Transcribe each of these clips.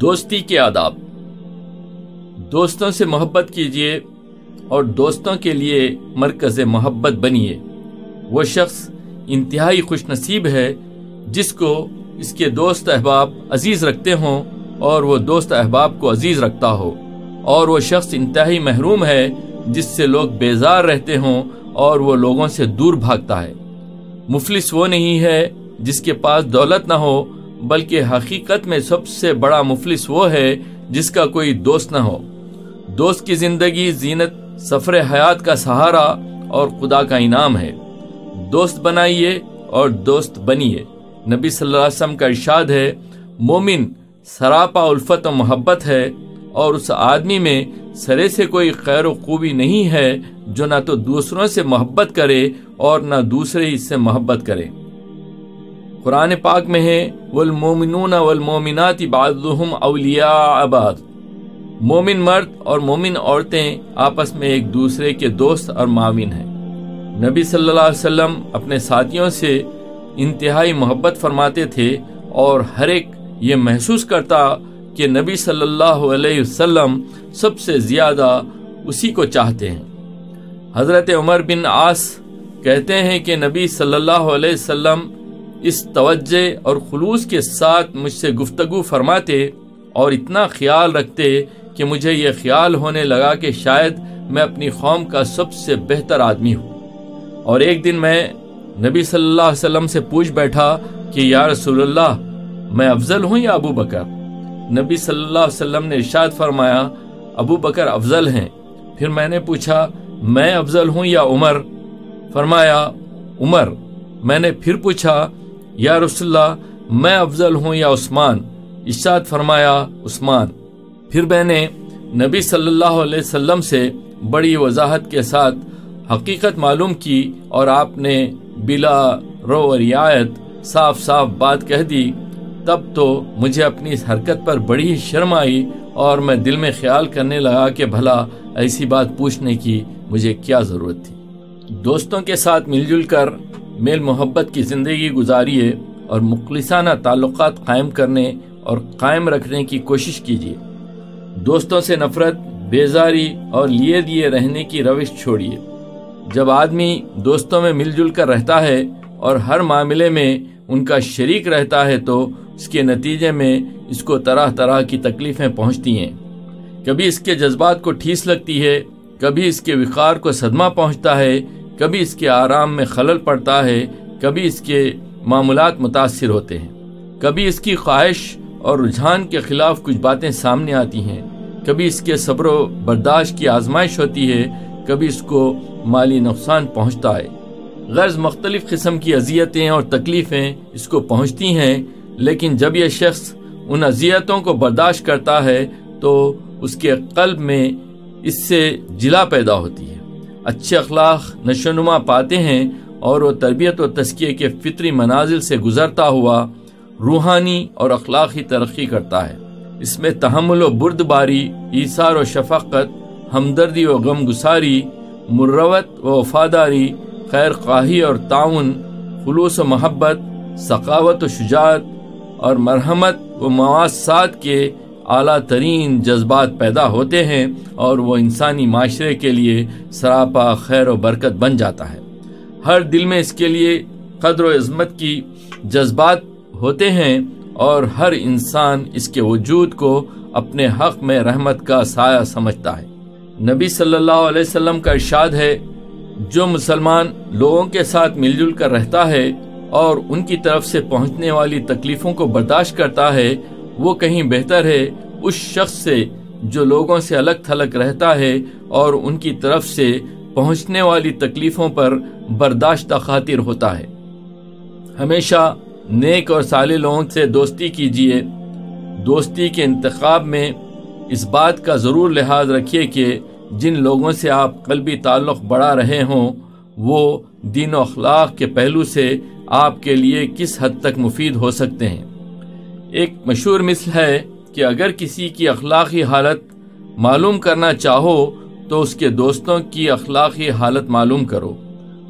دوستی کے آداب۔ دوستوں سے محبت کیجیے اور دوستوں کے لیے مرکز محبت بنیے۔ وہ شخص انتہائی خوش نصیب ہے، جس کو اس کے دوست احباب عزیز رکھتے ہوں اور وہ دوست احباب کو عزیز رکھتا ہو۔ اور وہ شخص انتہائی محروم ہے، جس سے لوگ بیزار رہتے ہوں اور وہ لوگوں سے دور بھاگتا ہے۔ مفلس وہ نہیں ہے جس کے پاس دولت نہ ہو بلکہ حقیقت میں سب سے بڑا مفلس وہ ہے جس کا کوئی دوست نہ ہو۔ دوست کی زندگی، زینت، سفر حیات کا سہارا اور خدا کا انعام ہے۔ دوست بنائیے اور دوست بنیے۔ نبی صلی اللہ علیہ وسلم کا ارشاد ہے، مومن سراپا الفت و محبت ہے اور اس آدمی میں سرے سے کوئی خیر و خوبی نہیں ہے جو نہ تو دوسروں سے محبت کرے اور نہ دوسرے اس سے محبت کرے۔ قرآن پاک میں ہے والمومنون والمومنات بعضهم اولیاء بعض۔ مومن مرد اور مومن عورتیں آپس میں ایک دوسرے کے دوست اور معاون ہیں۔ نبی صلی اللہ علیہ وسلم اپنے ساتھیوں سے انتہائی محبت فرماتے تھے اور ہر ایک یہ محسوس کرتا کہ نبی صلی اللہ علیہ وسلم سب سے زیادہ اسی کو چاہتے ہیں۔ حضرت عمر بن عاص کہتے ہیں کہ نبی صلی اللہ علیہ وسلم اس توجہ اور خلوص کے ساتھ مجھ سے گفتگو فرماتے اور اتنا خیال رکھتے کہ مجھے یہ خیال ہونے لگا کہ شاید میں اپنی قوم کا سب سے بہتر آدمی ہوں۔ اور ایک دن میں نبی صلی اللہ علیہ وسلم سے پوچھ بیٹھا کہ، یا رسول اللہ، میں افضل ہوں یا ابو بکر؟ نبی صلی اللہ علیہ وسلم نے ارشاد فرمایا، ابو بکر افضل ہیں۔ پھر میں نے پوچھا، میں افضل ہوں یا عمر؟ فرمایا، عمر۔ میں نے پھر پوچھا یا رسول اللہ، میں افضل ہوں یا عثمان؟ ارشاد فرمایا، عثمان۔ پھر میں نے نبی صلی اللہ علیہ وسلم سے بڑی وضاحت کے ساتھ حقیقت معلوم کی اور آپ نے بلا رو رعایت صاف صاف بات کہہ دی، تب تو مجھے اپنی اس حرکت پر بڑی شرم آئی اور میں دل میں خیال کرنے لگا کہ بھلا ایسی بات پوچھنے کی مجھے کیا ضرورت تھی۔ دوستوں کے ساتھ مل جل کر میل محبت کی زندگی گزاریے اور مخلصانہ تعلقات قائم کرنے اور قائم رکھنے کی کوشش کیجیے۔ دوستوں سے نفرت، بیزاری اور لیے دیے رہنے کی روش چھوڑیے۔ جب آدمی دوستوں میں مل جل کر رہتا ہے اور ہر معاملے میں ان کا شریک رہتا ہے تو اس کے نتیجے میں اس کو طرح طرح کی تکلیفیں پہنچتی ہیں۔ کبھی اس کے جذبات کو ٹھیس لگتی ہے، کبھی اس کے وقار کو صدمہ پہنچتا ہے کبھی اس کے آرام میں خلل پڑتا ہے، کبھی اس کے معمولات متاثر ہوتے ہیں۔ کبھی اس کی خواہش اور رجحان کے خلاف کچھ باتیں سامنے آتی ہیں۔ کبھی اس کے صبر و برداشت کی آزمائش ہوتی ہے، کبھی اس کو مالی نقصان پہنچتا ہے۔ غرض مختلف قسم کی اذیتیں اور تکلیفیں اس کو پہنچتی ہیں، لیکن جب یہ شخص ان اذیتوں کو برداشت کرتا ہے، تو اس کے قلب میں اس سے جلا پیدا ہوتی ہے۔ اچھے اخلاق نشونما پاتے ہیں اور وہ تربیت و تسکیے کے فطری منازل سے گزرتا ہوا روحانی اور اخلاقی ترقی کرتا ہے۔ اس میں تحمل و برد باری ایثار و شفقت، ہمدردی و غم گساری مروت و وفاداری خیر خواہی اور تعاون، خلوص و محبت ثقافت و شجاعت اور مرحمت و مواصلات کے اعلیٰ ترین جذبات پیدا ہوتے ہیں اور وہ انسانی معاشرے کے لیے سراپا خیر و برکت بن جاتا ہے۔ ہر دل میں اس کے لیے قدر و عظمت کی جذبات ہوتے ہیں اور ہر انسان اس کے وجود کو اپنے حق میں رحمت کا سایہ سمجھتا ہے۔ نبی صلی اللہ علیہ وسلم کا ارشاد ہے، جو مسلمان لوگوں کے ساتھ مل جل کر رہتا ہے اور ان کی طرف سے پہنچنے والی تکلیفوں کو برداشت کرتا ہے وہ کہیں بہتر ہے اس شخص سے جو لوگوں سے الگ تھلگ رہتا ہے اور ان کی طرف سے پہنچنے والی تکلیفوں پر برداشت خاطر ہوتا ہے۔ ہمیشہ نیک اور سالے لوگوں سے دوستی کیجیے دوستی کے انتخاب میں اس بات کا ضرور لحاظ رکھیے کہ جن لوگوں سے آپ قلبی تعلق بڑھا رہے ہوں، وہ دین و اخلاق کے پہلو سے آپ کے لیے کس حد تک مفید ہو سکتے ہیں۔ ایک مشہور مثل ہے کہ اگر کسی کی اخلاقی حالت معلوم کرنا چاہو تو اس کے دوستوں کی اخلاقی حالت معلوم کرو۔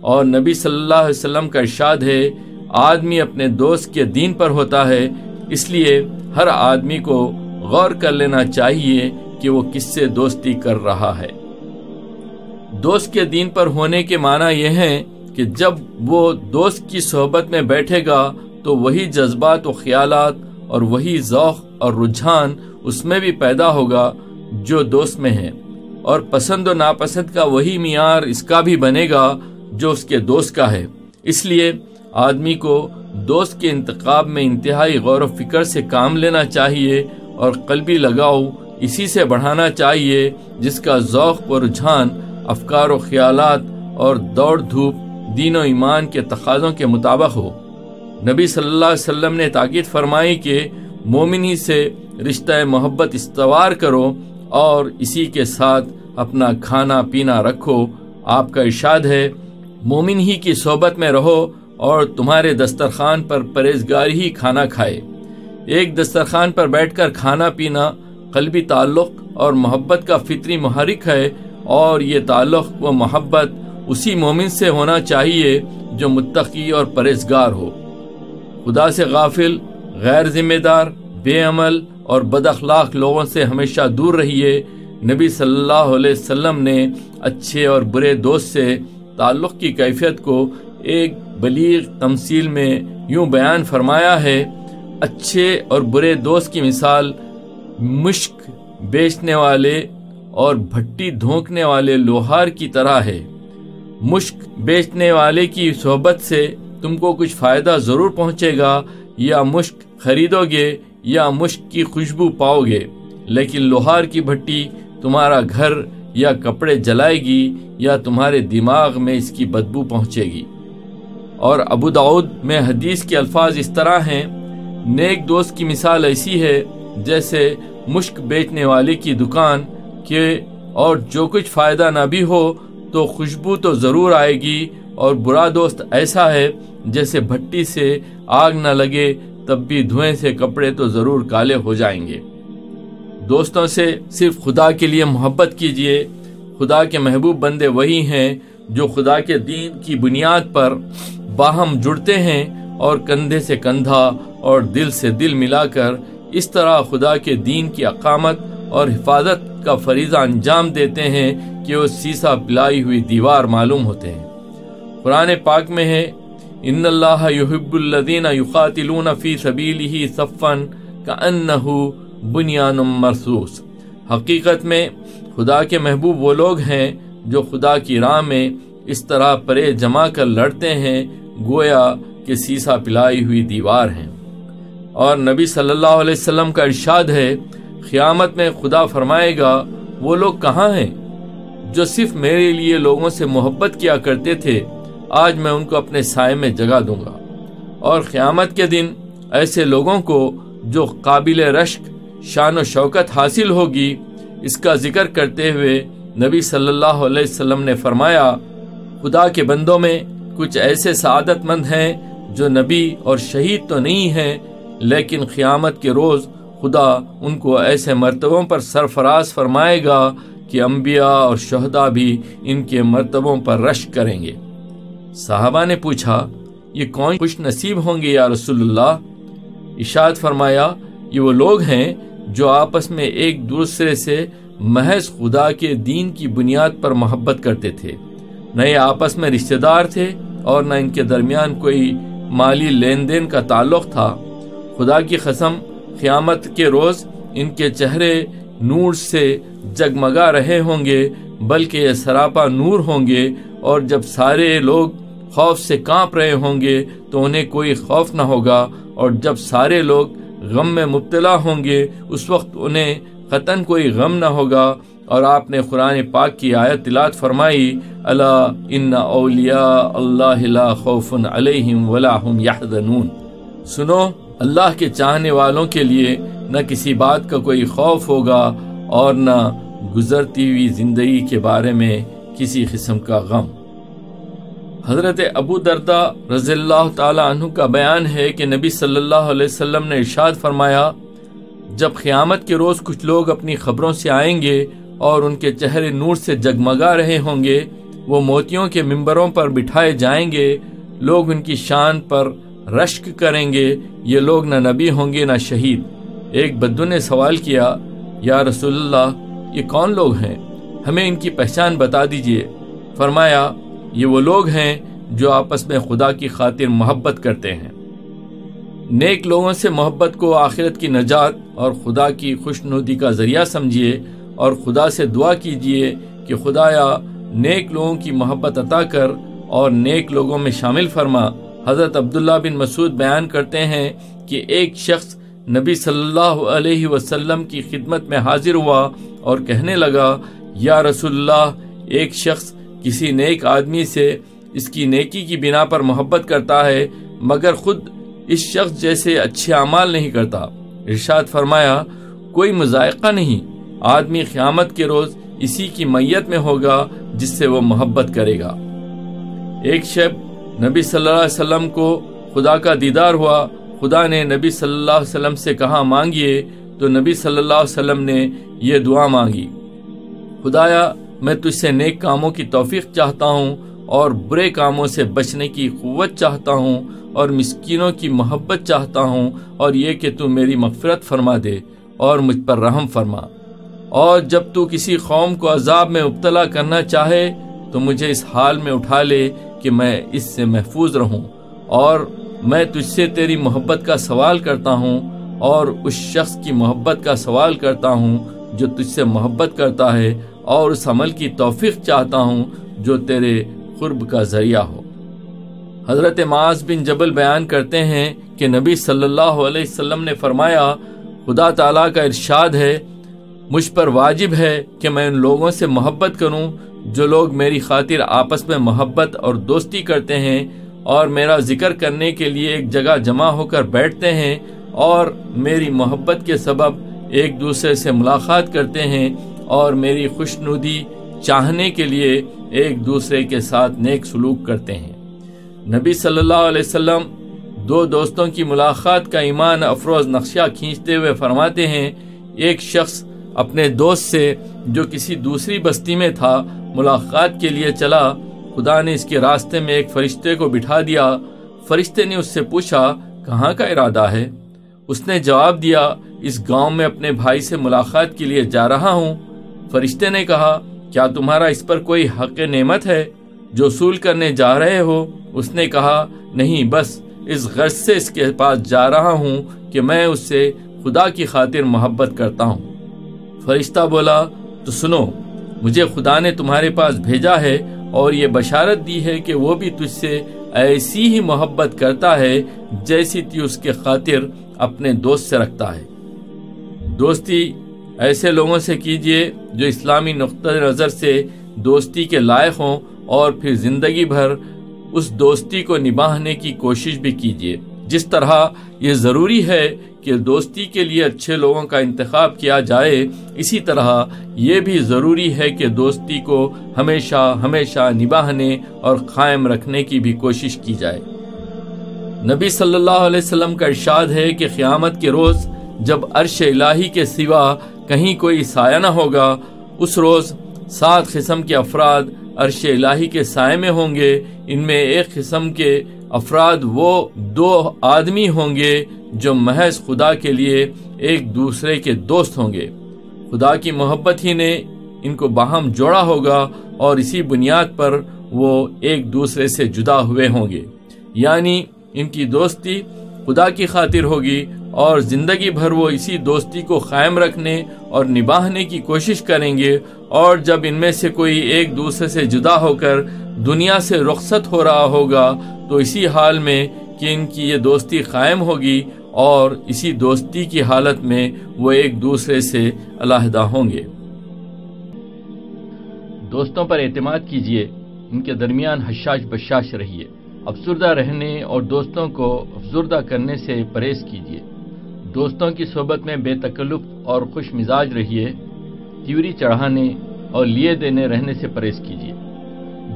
اور نبی صلی اللہ علیہ وسلم کا ارشاد ہے، آدمی اپنے دوست کے دین پر ہوتا ہے، اس لیے ہر آدمی کو غور کر لینا چاہیے کہ وہ کس سے دوستی کر رہا ہے۔ دوست کے دین پر ہونے کے معنی یہ ہے کہ جب وہ دوست کی صحبت میں بیٹھے گا تو وہی جذبات و خیالات اور وہی ذوق اور رجحان اس میں بھی پیدا ہوگا جو دوست میں ہے۔ اور پسند و ناپسند کا وہی معیار اس کا بھی بنے گا جو اس کے دوست کا ہے۔ اس لیے آدمی کو دوست کے انتخاب میں انتہائی غور و فکر سے کام لینا چاہیے اور قلبی لگاؤ اسی سے بڑھانا چاہیے جس کا ذوق و رجحان، افکار و خیالات اور دوڑ دھوپ، دین و ایمان کے تقاضوں کے مطابق ہو۔ نبی صلی اللہ علیہ وسلم نے تاکید فرمائی کہ مومنی سے رشتہ محبت استوار کرو اور اسی کے ساتھ اپنا کھانا پینا رکھو۔ آپ کا ارشاد ہے، مومن ہی کی صحبت میں رہو اور تمہارے دسترخوان پر پرہیزگار ہی کھانا کھائے۔ ایک دسترخوان پر بیٹھ کر کھانا پینا قلبی تعلق اور محبت کا فطری محرک ہے اور یہ تعلق و محبت اسی مومن سے ہونا چاہیے جو متقی اور پرہیزگار ہو۔ خدا سے غافل، غیر ذمہ دار، بے عمل اور بد اخلاق لوگوں سے ہمیشہ دور رہیے۔ نبی صلی اللہ علیہ وسلم نے اچھے اور برے دوست سے تعلق کی کیفیت کو ایک بلیغ تمثیل میں یوں بیان فرمایا ہے، اچھے اور برے دوست کی مثال، مشک بیچنے والے اور بھٹی دھونکنے والے لوہار کی طرح ہے۔ مشک بیچنے والے کی صحبت سے تم کو کچھ فائدہ ضرور پہنچے گا، یا مشک خریدو گے، یا مشک کی خوشبو پاؤ گے۔ لیکن لوہار کی بھٹی تمہارا گھر یا کپڑے جلائے گی، یا تمہارے دماغ میں اس کی بدبو پہنچے گی۔ اور ابو داود میں حدیث کے الفاظ اس طرح ہیں، نیک دوست کی مثال ایسی ہے، جیسے مشک بیچنے والے کی دکان کے اور جو کچھ فائدہ نہ بھی ہو، تو خوشبو تو ضرور آئے گی اور برا دوست ایسا ہے جیسے بھٹی سے آگ نہ لگے تب بھی دھوئیں سے کپڑے تو ضرور کالے ہو جائیں گے۔ دوستوں سے صرف خدا کے لیے محبت کیجیے خدا کے محبوب بندے وہی ہیں جو خدا کے دین کی بنیاد پر باہم جڑتے ہیں اور کندھے سے کندھا اور دل سے دل ملا کر اس طرح خدا کے دین کی اقامت اور حفاظت کا فریضہ انجام دیتے ہیں کہ وہ سیسا پلائی ہوئی دیوار معلوم ہوتے ہیں۔ قرآن پاک میں ہے ان اللہ یحب الذین یقاتلون فی سبیلہ صفا کأنہو بنیان مرسوس حقیقت میں خدا کے محبوب وہ لوگ ہیں جو خدا کی راہ میں اس طرح پرے جما کر لڑتے ہیں، گویا کہ سیسا پلائی ہوئی دیوار ہیں۔ اور نبی صلی اللہ علیہ وسلم کا ارشاد ہے، قیامت میں خدا فرمائے گا، وہ لوگ کہاں ہیں جو صرف میرے لیے لوگوں سے محبت کیا کرتے تھے آج میں ان کو اپنے سائے میں جگہ دوں گا۔ اور قیامت کے دن ایسے لوگوں کو جو قابل رشک، شان و شوکت حاصل ہوگی، اس کا ذکر کرتے ہوئے نبی صلی اللہ علیہ وسلم نے فرمایا، خدا کے بندوں میں کچھ ایسے سعادت مند ہیں جو نبی اور شہید تو نہیں ہیں، لیکن قیامت کے روز خدا ان کو ایسے مرتبوں پر سرفراز فرمائے گا کہ انبیاء اور شہداء بھی ان کے مرتبوں پر رش کریں گے۔ صحابہ نے پوچھا، یہ کون خوش نصیب ہوں گے یا رسول اللہ؟ اشاد فرمایا، یہ وہ لوگ ہیں جو آپس میں ایک دوسرے سے محض خدا کے دین کی بنیاد پر محبت کرتے تھے۔ نہ یہ آپس میں رشتہ دار تھے اور نہ ان کے درمیان کوئی مالی لین دین کا تعلق تھا۔ خدا کی قسم، قیامت کے روز ان کے چہرے نور سے جگمگا رہے ہوں گے، بلکہ یہ سراپا نور ہوں گے اور جب سارے لوگ خوف سے کانپ رہے ہوں گے تو انہیں کوئی خوف نہ ہوگا، اور جب سارے لوگ غم میں مبتلا ہوں گے، اس وقت انہیں قطن کوئی غم نہ ہوگا۔ اور آپ نے قرآن پاک کی آیت تلات فرمائی اللہ ان اولیاء اللہ لا خوف علیہم ولا هم یحزنون سنو، اللہ کے چاہنے والوں کے لیے نہ کسی بات کا کوئی خوف ہوگا، اور نہ گزرتی ہوئی زندگی کے بارے میں کسی قسم کا غم۔ حضرت ابو دردا رضی اللہ تعالی عنہ کا بیان ہے کہ نبی صلی اللہ علیہ وسلم نے ارشاد فرمایا، جب قیامت کے روز کچھ لوگ اپنی خبروں سے آئیں گے اور ان کے چہرے نور سے جگمگا رہے ہوں گے، وہ موتیوں کے ممبروں پر بٹھائے جائیں گے، لوگ ان کی شان پر رشک کریں گے، یہ لوگ نہ نبی ہوں گے نہ شہید۔ ایک بدو نے سوال کیا، یا رسول اللہ، یہ کون لوگ ہیں؟ ہمیں ان کی پہچان بتا دیجیے۔ فرمایا یہ وہ لوگ ہیں جو آپس میں خدا کی خاطر محبت کرتے ہیں۔ نیک لوگوں سے محبت کو آخرت کی نجات اور خدا کی خوش نودی کا ذریعہ سمجھیے اور خدا سے دعا کیجیے کہ خدایا نیک لوگوں کی محبت عطا کر اور نیک لوگوں میں شامل فرما۔ حضرت عبداللہ بن مسعود بیان کرتے ہیں کہ ایک شخص نبی صلی اللہ علیہ وسلم کی خدمت میں حاضر ہوا اور کہنے لگا، یا رسول اللہ، ایک شخص کسی نیک آدمی سے اس کی نیکی کی بنا پر محبت کرتا ہے، مگر خود اس شخص جیسے اچھے اعمال نہیں کرتا۔ ارشاد فرمایا، کوئی مذائقہ نہیں۔ آدمی قیامت کے روز اسی کی میت میں ہوگا جس سے وہ محبت کرے گا۔ ایک شب نبی صلی اللہ علیہ وسلم کو خدا کا دیدار ہوا۔ خدا نے نبی صلی اللہ علیہ وسلم سے کہا، مانگیے۔ تو نبی صلی اللہ علیہ وسلم نے یہ دعا مانگی۔ خدایا میں تجھ سے نیک کاموں کی توفیق چاہتا ہوں اور برے کاموں سے بچنے کی قوت چاہتا ہوں اور مسکینوں کی محبت چاہتا ہوں اور یہ کہ تو میری مغفرت فرما دے اور مجھ پر رحم فرما۔ اور جب تو کسی قوم کو عذاب میں مبتلا کرنا چاہے تو مجھے اس حال میں اٹھا لے کہ میں اس سے محفوظ رہوں اور میں تجھ سے تیری محبت کا سوال کرتا ہوں اور اس شخص کی محبت کا سوال کرتا ہوں جو تجھ سے محبت کرتا ہے اور اس عمل کی توفیق چاہتا ہوں جو تیرے قرب کا ذریعہ ہو۔ حضرت معاذ بن جبل بیان کرتے ہیں کہ نبی صلی اللہ علیہ وسلم نے فرمایا، خدا تعالیٰ کا ارشاد ہے، مجھ پر واجب ہے کہ میں ان لوگوں سے محبت کروں جو لوگ میری خاطر آپس میں محبت اور دوستی کرتے ہیں اور میرا ذکر کرنے کے لیے ایک جگہ جمع ہو کر بیٹھتے ہیں اور میری محبت کے سبب ایک دوسرے سے ملاقات کرتے ہیں اور میری خوش ندی چاہنے کے لیے ایک دوسرے کے ساتھ نیک سلوک کرتے ہیں۔ نبی صلی اللہ علیہ وسلم دو دوستوں کی ملاقات کا ایمان افروز نقشہ کھینچتے ہوئے فرماتے ہیں، ایک شخص اپنے دوست سے جو کسی دوسری بستی میں تھا، ملاقات کے لیے چلا، خدا نے اس کے راستے میں ایک فرشتے کو بٹھا دیا۔ فرشتے نے اس سے پوچھا، کہاں کا ارادہ ہے؟ اس نے جواب دیا اس گاؤں میں اپنے بھائی سے ملاقات کے لیے جا رہا ہوں۔ فرشتے نے کہا، کیا تمہارا اس پر کوئی حق نعمت ہے؟ جو اصول کرنے جا رہے ہو؟ اس نے کہا، نہیں، بس اس غرض سے اس کے پاس جا رہا ہوں کہ میں اس سے خدا کی خاطر محبت کرتا ہوں۔ فرشتہ بولا، تو سنو، مجھے خدا نے تمہارے پاس بھیجا ہے اور یہ بشارت دی ہے کہ وہ بھی تجھ سے ایسی ہی محبت کرتا ہے جیسی تی اس کے خاطر اپنے دوست سے رکھتا ہے۔ دوستی ایسے لوگوں سے کیجیے جو اسلامی نقطۂ نظر سے دوستی کے لائق ہوں اور پھر زندگی بھر اس دوستی کو نباہنے کی کوشش بھی کیجیے جس طرح یہ ضروری ہے کہ دوستی کے لیے اچھے لوگوں کا انتخاب کیا جائے، اسی طرح یہ بھی ضروری ہے کہ دوستی کو ہمیشہ ہمیشہ نباہنے اور قائم رکھنے کی بھی کوشش کی جائے۔ نبی صلی اللہ علیہ وسلم کا ارشاد ہے کہ قیامت کے روز جب عرش الہی کے سوا کہیں کوئی سایہ نہ ہوگا، اس روز سات قسم کے افراد عرش الہی کے سائے میں ہوں گے۔ ان میں ایک قسم کے افراد وہ دو آدمی ہوں گے جو محض خدا کے لیے ایک دوسرے کے دوست ہوں گے۔ خدا کی محبت ہی نے ان کو باہم جوڑا ہوگا اور اسی بنیاد پر وہ ایک دوسرے سے جدا ہوئے ہوں گے۔ یعنی ان کی دوستی خدا کی خاطر ہوگی اور زندگی بھر وہ اسی دوستی کو قائم رکھنے اور نباہنے کی کوشش کریں گے اور جب ان میں سے کوئی ایک دوسرے سے جدا ہو کر دنیا سے رخصت ہو رہا ہوگا، تو اسی حال میں کہ ان کی یہ دوستی قائم ہوگی اور اسی دوستی کی حالت میں وہ ایک دوسرے سے علیحدہ ہوں گے۔ دوستوں پر اعتماد کیجیے ان کے درمیان حشاش بشاش رہیے۔ افسردہ رہنے اور دوستوں کو افزردہ کرنے سے پرہیز کیجیے دوستوں کی صحبت میں بے تکلف اور خوش مزاج رہیے، تیوری چڑھانے اور لیے دینے رہنے سے پرہیز کیجیے۔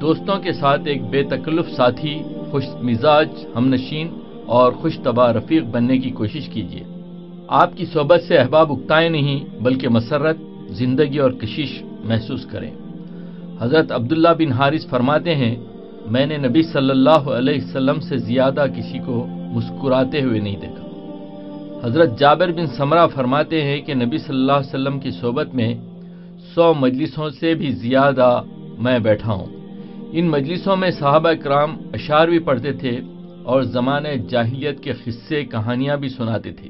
دوستوں کے ساتھ ایک بے تکلف ساتھی، خوش مزاج، ہم نشین اور خوش طبع رفیق بننے کی کوشش کیجیے۔ آپ کی صحبت سے احباب اکتائے نہیں، بلکہ مسرت، زندگی اور کشش محسوس کریں۔ حضرت عبداللہ بن حارث فرماتے ہیں، میں نے نبی صلی اللہ علیہ وسلم سے زیادہ کسی کو مسکراتے ہوئے نہیں دیکھا۔ حضرت جابر بن سمرہ فرماتے ہیں کہ نبی صلی اللہ علیہ وسلم کی صحبت میں سو مجلسوں سے بھی زیادہ میں بیٹھا ہوں۔ ان مجلسوں میں صحابہ کرام اشعار بھی پڑھتے تھے اور زمانے جاہلیت کے قصے کہانیاں بھی سناتے تھے۔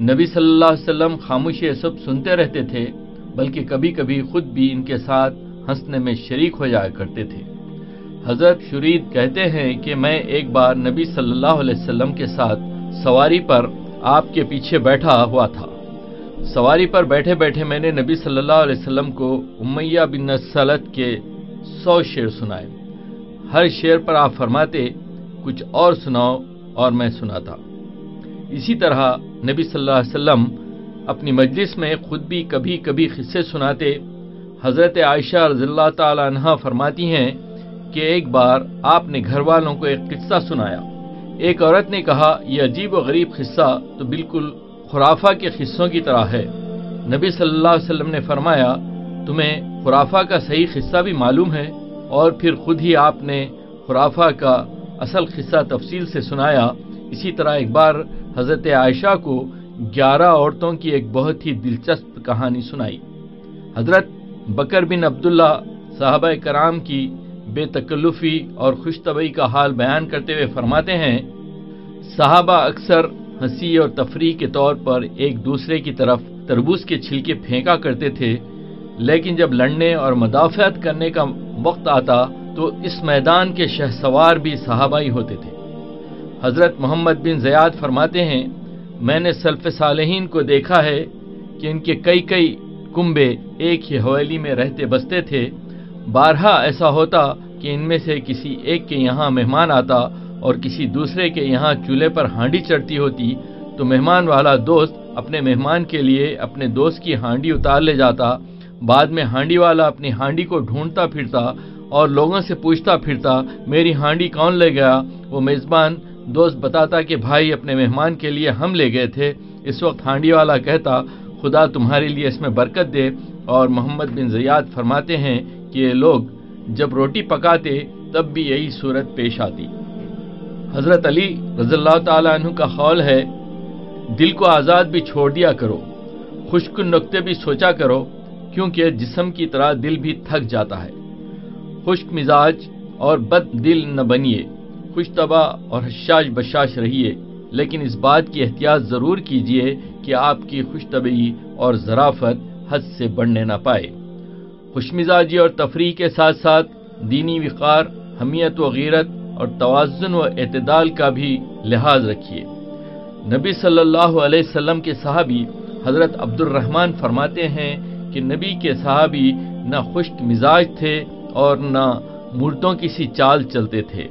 نبی صلی اللہ علیہ وسلم خاموشی سب سنتے رہتے تھے، بلکہ کبھی کبھی خود بھی ان کے ساتھ ہنسنے میں شریک ہو جایا کرتے تھے۔ حضرت شرید کہتے ہیں کہ میں ایک بار نبی صلی اللہ علیہ وسلم کے ساتھ سواری پر آپ کے پیچھے بیٹھا ہوا تھا۔ سواری پر بیٹھے بیٹھے میں نے نبی صلی اللہ علیہ وسلم کو امیہ بن نسلت کے سو شعر سنائے۔ ہر شعر پر آپ فرماتے، کچھ اور سناؤ اور میں سناتا۔ اسی طرح نبی صلی اللہ علیہ وسلم اپنی مجلس میں خود بھی کبھی کبھی قصے سناتے۔ حضرت عائشہ رضی اللہ تعالی عنہ فرماتی ہیں کہ ایک بار آپ نے گھر والوں کو ایک قصہ سنایا۔ ایک عورت نے کہا، یہ عجیب و غریب قصہ تو بالکل خرافہ کے قصوں کی طرح ہے۔ نبی صلی اللہ علیہ وسلم نے فرمایا، تمہیں خرافہ کا صحیح قصہ بھی معلوم ہے اور پھر خود ہی آپ نے خرافہ کا اصل قصہ تفصیل سے سنایا۔ اسی طرح ایک بار حضرت عائشہ کو گیارہ عورتوں کی ایک بہت ہی دلچسپ کہانی سنائی۔ حضرت بکر بن عبداللہ صحابہ کرام کی بے تکلفی اور خوش طبعی کا حال بیان کرتے ہوئے فرماتے ہیں، صحابہ اکثر ہنسی اور تفریح کے طور پر ایک دوسرے کی طرف تربوز کے چھلکے پھینکا کرتے تھے، لیکن جب لڑنے اور مدافعت کرنے کا وقت آتا تو اس میدان کے شہ سوار بھی صحابہ ہی ہوتے تھے۔ حضرت محمد بن زیاد فرماتے ہیں، میں نے سلف صالحین کو دیکھا ہے کہ ان کے کئی کئی کنبے ایک ہی حویلی میں رہتے بستے تھے۔ بارہا ایسا ہوتا کہ ان میں سے کسی ایک کے یہاں مہمان آتا اور کسی دوسرے کے یہاں چولہے پر ہانڈی چڑھتی ہوتی، تو مہمان والا دوست اپنے مہمان کے لیے اپنے دوست کی ہانڈی اتار لے جاتا، بعد میں ہانڈی والا اپنی ہانڈی کو ڈھونڈتا پھرتا اور لوگوں سے پوچھتا پھرتا، میری ہانڈی کون لے گیا؟ وہ میزبان دوست بتاتا کہ، بھائی، اپنے مہمان کے لیے ہم لے گئے تھے، اس وقت ہانڈی والا کہتا، خدا تمہارے لیے اس میں برکت دے اور محمد بن زیاد فرماتے ہیں کہ، یہ لوگ جب روٹی پکاتے تب بھی یہی صورت پیش آتی۔ حضرت علی رضی اللہ تعالیٰ عنہ کا خول ہے، دل کو آزاد بھی چھوڑ دیا کرو، خشک نقطے بھی سوچا کرو، کیونکہ جسم کی طرح دل بھی تھک جاتا ہے۔ خشک مزاج اور بد دل نہ بنیے خوش طبع اور حشاش بشاش رہیے، لیکن اس بات کی احتیاط ضرور کیجیے کہ آپ کی خوش طبعی اور ذرافت حد سے بڑھنے نہ پائے۔ خوش مزاجی اور تفریح کے ساتھ ساتھ دینی وقار، حمیت و غیرت اور توازن و اعتدال کا بھی لحاظ رکھیے۔ نبی صلی اللہ علیہ وسلم کے صحابی حضرت عبد الرحمن فرماتے ہیں کہ نبی کے صحابی نہ خشک مزاج تھے اور نہ مردوں کی سی چال چلتے تھے۔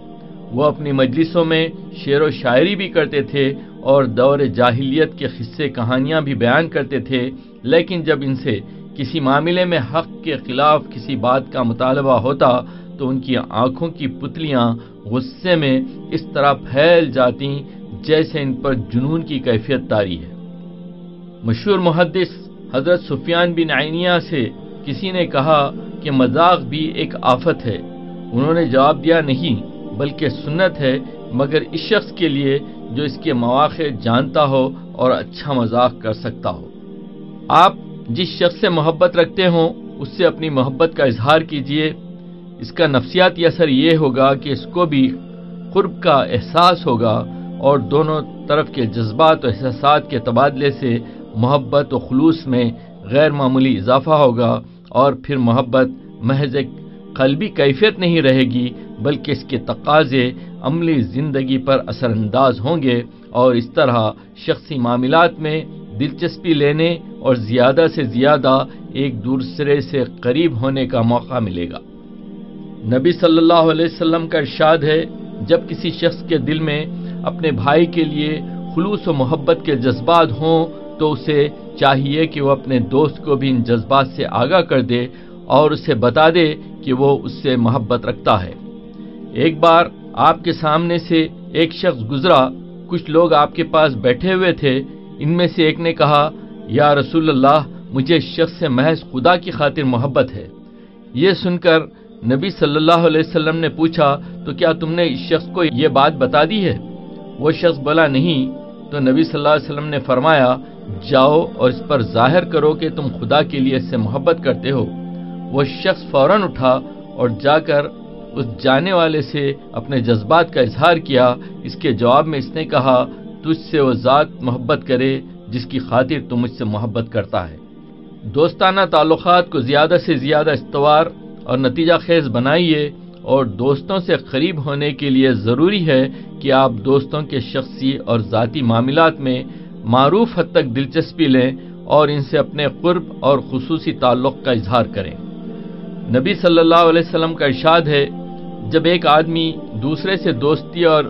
وہ اپنی مجلسوں میں شعر و شاعری بھی کرتے تھے اور دور جاہلیت کے قصے کہانیاں بھی بیان کرتے تھے، لیکن جب ان سے کسی معاملے میں حق کے خلاف کسی بات کا مطالبہ ہوتا تو ان کی آنکھوں کی پتلیاں غصے میں اس طرح پھیل جاتی جیسے ان پر جنون کی کیفیت تاری ہے۔ مشہور محدث حضرت سفیان بن عینیہ سے کسی نے کہا کہ مذاق بھی ایک آفت ہے۔ انہوں نے جواب دیا نہیں، بلکہ سنت ہے، مگر اس شخص کے لیے جو اس کے مواقع جانتا ہو اور اچھا مذاق کر سکتا ہو۔ آپ جس شخص سے محبت رکھتے ہوں، اس سے اپنی محبت کا اظہار کیجیے اس کا نفسیاتی اثر یہ ہوگا کہ اس کو بھی قرب کا احساس ہوگا اور دونوں طرف کے جذبات و احساسات کے تبادلے سے محبت و خلوص میں غیر معمولی اضافہ ہوگا اور پھر محبت محض ایک قلبی کیفیت نہیں رہے گی، بلکہ اس کے تقاضے عملی زندگی پر اثر انداز ہوں گے اور اس طرح شخصی معاملات میں دلچسپی لینے اور زیادہ سے زیادہ ایک دوسرے سے قریب ہونے کا موقع ملے گا۔ نبی صلی اللہ علیہ وسلم کا ارشاد ہے، جب کسی شخص کے دل میں اپنے بھائی کے لیے خلوص و محبت کے جذبات ہوں تو اسے چاہیے کہ وہ اپنے دوست کو بھی ان جذبات سے آگاہ کر دے اور اسے بتا دے کہ وہ اس سے محبت رکھتا ہے۔ ایک بار آپ کے سامنے سے ایک شخص گزرا، کچھ لوگ آپ کے پاس بیٹھے ہوئے تھے ان میں سے ایک نے کہا، یا رسول اللہ، مجھے شخص سے محض خدا کی خاطر محبت ہے. یہ سن کر نبی صلی اللہ علیہ وسلم نے پوچھا، تو کیا تم نے اس شخص کو یہ بات بتا دی ہے؟ وہ شخص بولا، نہیں. تو نبی صلی اللہ علیہ وسلم نے فرمایا، جاؤ اور اس پر ظاہر کرو کہ تم خدا کے لیے اس سے محبت کرتے ہو. وہ شخص فوراً اٹھا اور جا کر اس جانے والے سے اپنے جذبات کا اظہار کیا۔ اس کے جواب میں اس نے کہا تجھ سے وہ ذات محبت کرے جس کی خاطر تم مجھ سے محبت کرتا ہے۔ دوستانہ تعلقات کو زیادہ سے زیادہ استوار اور نتیجہ خیز بنائیے اور دوستوں سے قریب ہونے کے لیے ضروری ہے کہ آپ دوستوں کے شخصی اور ذاتی معاملات میں معروف حد تک دلچسپی لیں اور ان سے اپنے قرب اور خصوصی تعلق کا اظہار کریں۔ نبی صلی اللہ علیہ وسلم کا ارشاد ہے، جب ایک آدمی دوسرے سے دوستی اور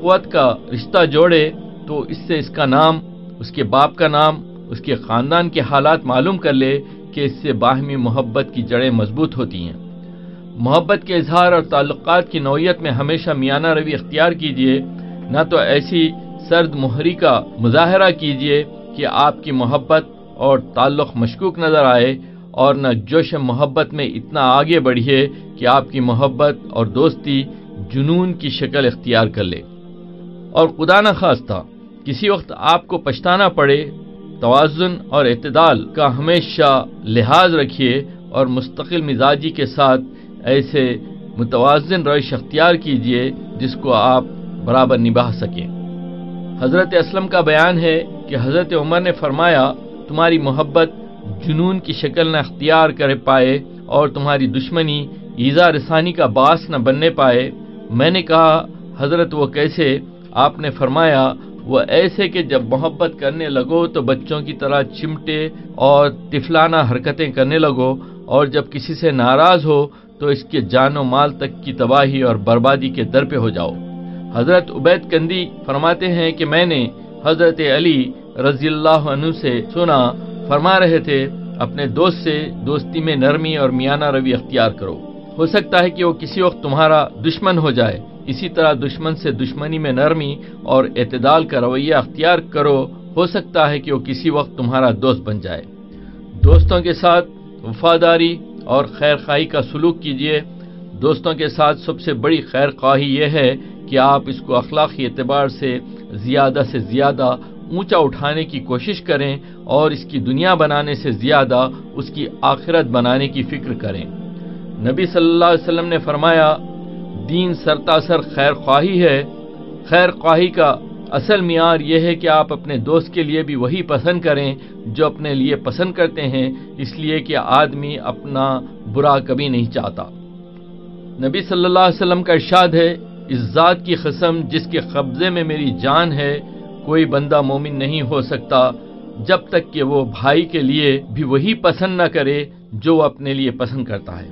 قوت کا رشتہ جوڑے تو اس سے اس کا نام، اس کے باپ کا نام، اس کے خاندان کے حالات معلوم کر لے کہ اس سے باہمی محبت کی جڑیں مضبوط ہوتی ہیں۔ محبت کے اظہار اور تعلقات کی نوعیت میں ہمیشہ میانہ روی اختیار کیجیے نہ تو ایسی سرد مہری کا مظاہرہ کیجیے کہ آپ کی محبت اور تعلق مشکوک نظر آئے اور نہ جوش محبت میں اتنا آگے بڑھیے کہ آپ کی محبت اور دوستی جنون کی شکل اختیار کر لے۔ اور خدا نہ خواستہ کسی وقت آپ کو پچھتانا پڑے، توازن اور اعتدال کا ہمیشہ لحاظ رکھیے اور مستقل مزاجی کے ساتھ ایسے متوازن روش اختیار کیجیے جس کو آپ برابر نبھا سکیں۔ حضرت اسلم کا بیان ہے کہ حضرت عمر نے فرمایا، تمہاری محبت جنون کی شکل نہ اختیار کر پائے اور تمہاری دشمنی ایزا رسانی کا باعث نہ بننے پائے۔ میں نے کہا، حضرت وہ کیسے؟ آپ نے فرمایا وہ ایسے کہ جب محبت کرنے لگو تو بچوں کی طرح چمٹے اور تفلانہ حرکتیں کرنے لگو اور جب کسی سے ناراض ہو تو اس کے جان و مال تک کی تباہی اور بربادی کے در پہ ہو جاؤ۔ حضرت عبید کندی فرماتے ہیں کہ میں نے حضرت علی رضی اللہ عنہ سے سنا، فرما رہے تھے، اپنے دوست سے دوستی میں نرمی اور میانہ روی اختیار کرو۔ ہو سکتا ہے کہ وہ کسی وقت تمہارا دشمن ہو جائے۔ اسی طرح دشمن سے دشمنی میں نرمی اور اعتدال کا رویہ اختیار کرو، ہو سکتا ہے کہ وہ کسی وقت تمہارا دوست بن جائے۔ دوستوں کے ساتھ وفاداری اور خیر خواہی کا سلوک کیجیے دوستوں کے ساتھ سب سے بڑی خیر خواہی یہ ہے کہ آپ اس کو اخلاقی اعتبار سے زیادہ سے زیادہ اونچا اٹھانے کی کوشش کریں اور اس کی دنیا بنانے سے زیادہ اس کی آخرت بنانے کی فکر کریں۔ نبی صلی اللہ علیہ وسلم نے فرمایا دین سرتاسر خیر خواہی ہے۔ خیر خواہی کا اصل معیار یہ ہے کہ آپ اپنے دوست کے لیے بھی وہی پسند کریں جو اپنے لیے پسند کرتے ہیں، اس لیے کہ آدمی اپنا برا کبھی نہیں چاہتا۔ نبی صلی اللہ علیہ وسلم کا ارشاد ہے، اس ذات کی قسم جس کے قبضے میں میری جان ہے، کوئی بندہ مومن نہیں ہو سکتا جب تک کہ وہ بھائی کے لیے بھی وہی پسند نہ کرے جو وہ اپنے لیے پسند کرتا ہے۔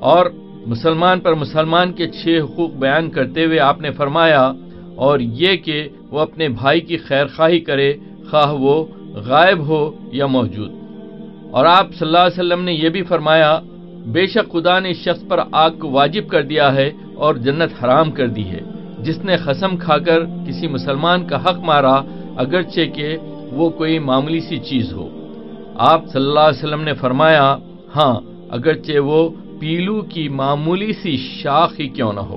اور مسلمان پر مسلمان کے چھ حقوق بیان کرتے ہوئے آپ نے فرمایا، اور یہ کہ وہ اپنے بھائی کی خیر خواہی کرے، خواہ وہ غائب ہو یا موجود۔ اور آپ صلی اللہ علیہ وسلم نے یہ بھی فرمایا، بے شک خدا نے اس شخص پر آگ کو واجب کر دیا ہے اور جنت حرام کر دی ہے۔ جس نے قسم کھا کر کسی مسلمان کا حق مارا، اگرچہ کہ وہ کوئی معمولی سی چیز ہو۔ آپ صلی اللہ علیہ وسلم نے فرمایا ہاں اگرچہ وہ پیلو کی معمولی سی شاخ ہی کیوں نہ ہو۔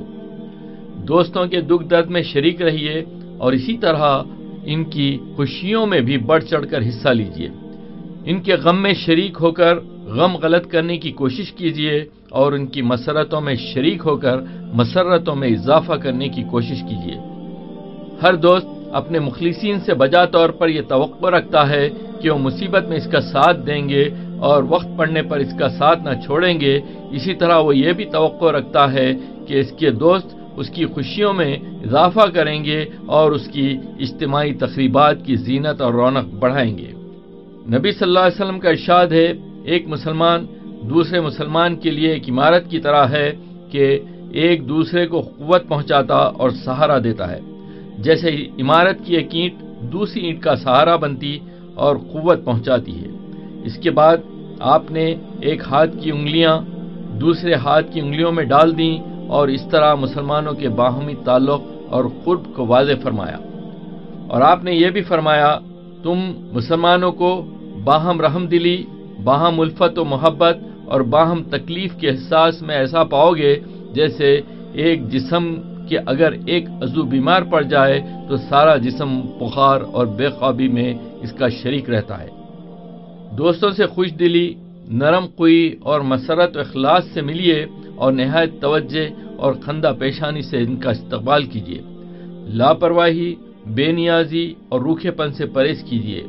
دوستوں کے دکھ درد میں شریک رہیے اور اسی طرح ان کی خوشیوں میں بھی بڑھ چڑھ کر حصہ لیجیے۔ ان کے غم میں شریک ہو کر غم غلط کرنے کی کوشش کیجیے اور ان کی مسرتوں میں شریک ہو کر مسرتوں میں اضافہ کرنے کی کوشش کیجیے۔ ہر دوست اپنے مخلصین سے بجا طور پر یہ توقع رکھتا ہے کہ وہ مصیبت میں اس کا ساتھ دیں گے اور وقت پڑنے پر اس کا ساتھ نہ چھوڑیں گے، اسی طرح وہ یہ بھی توقع رکھتا ہے کہ اس کے دوست اس کی خوشیوں میں اضافہ کریں گے اور اس کی اجتماعی تقریبات کی زینت اور رونق بڑھائیں گے۔ نبی صلی اللہ علیہ وسلم کا ارشاد ہے، ایک مسلمان دوسرے مسلمان کے لیے ایک عمارت کی طرح ہے کہ ایک دوسرے کو قوت پہنچاتا اور سہارا دیتا ہے۔ جیسے عمارت کی ایک اینٹ، دوسری اینٹ کا سہارا بنتی اور قوت پہنچاتی ہے۔ اس کے بعد آپ نے ایک ہاتھ کی انگلیاں دوسرے ہاتھ کی انگلیوں میں ڈال دیں اور اس طرح مسلمانوں کے باہمی تعلق اور قرب کو واضح فرمایا۔ اور آپ نے یہ بھی فرمایا، تم مسلمانوں کو باہم رحم دلی، باہم الفت و محبت اور باہم تکلیف کے احساس میں ایسا پاؤ گے جیسے ایک جسم کہ اگر ایک عضو بیمار پڑ جائے تو سارا جسم بخار اور بے خوابی میں اس کا شریک رہتا ہے۔ دوستوں سے خوش دلی، نرم کوئی اور مسرت و اخلاص سے ملیے اور نہایت توجہ اور خندہ پیشانی سے ان کا استقبال کیجیے۔ لاپرواہی، بے نیازی اور روکھے پن سے پرہیز کیجیے۔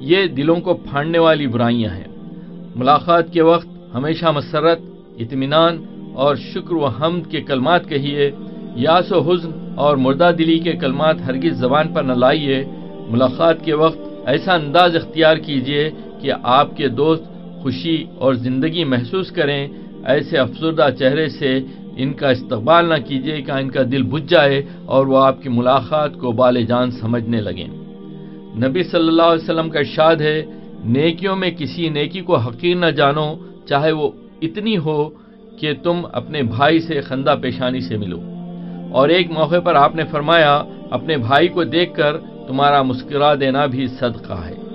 یہ دلوں کو پھاڑنے والی برائیاں ہیں۔ ملاقات کے وقت ہمیشہ مسرت، اطمینان اور شکر و حمد کے کلمات کہیے۔ یاس و حزن اور مردہ دلی کے کلمات ہرگز زبان پر نہ لائیے۔ ملاقات کے وقت ایسا انداز اختیار کیجیے کہ آپ کے دوست خوشی اور زندگی محسوس کریں، ایسے افسردہ چہرے سے ان کا استقبال نہ کیجیے کہ ان کا دل بجھ جائے اور وہ آپ کی ملاقات کو بال جان سمجھنے لگیں۔ نبی صلی اللہ علیہ وسلم کا ارشاد ہے، نیکیوں میں کسی نیکی کو حقیر نہ جانو، چاہے وہ اتنی ہو کہ تم اپنے بھائی سے خندہ پیشانی سے ملو۔ اور ایک موقع پر آپ نے فرمایا، اپنے بھائی کو دیکھ کر تمہارا مسکرا دینا بھی صدقہ ہے۔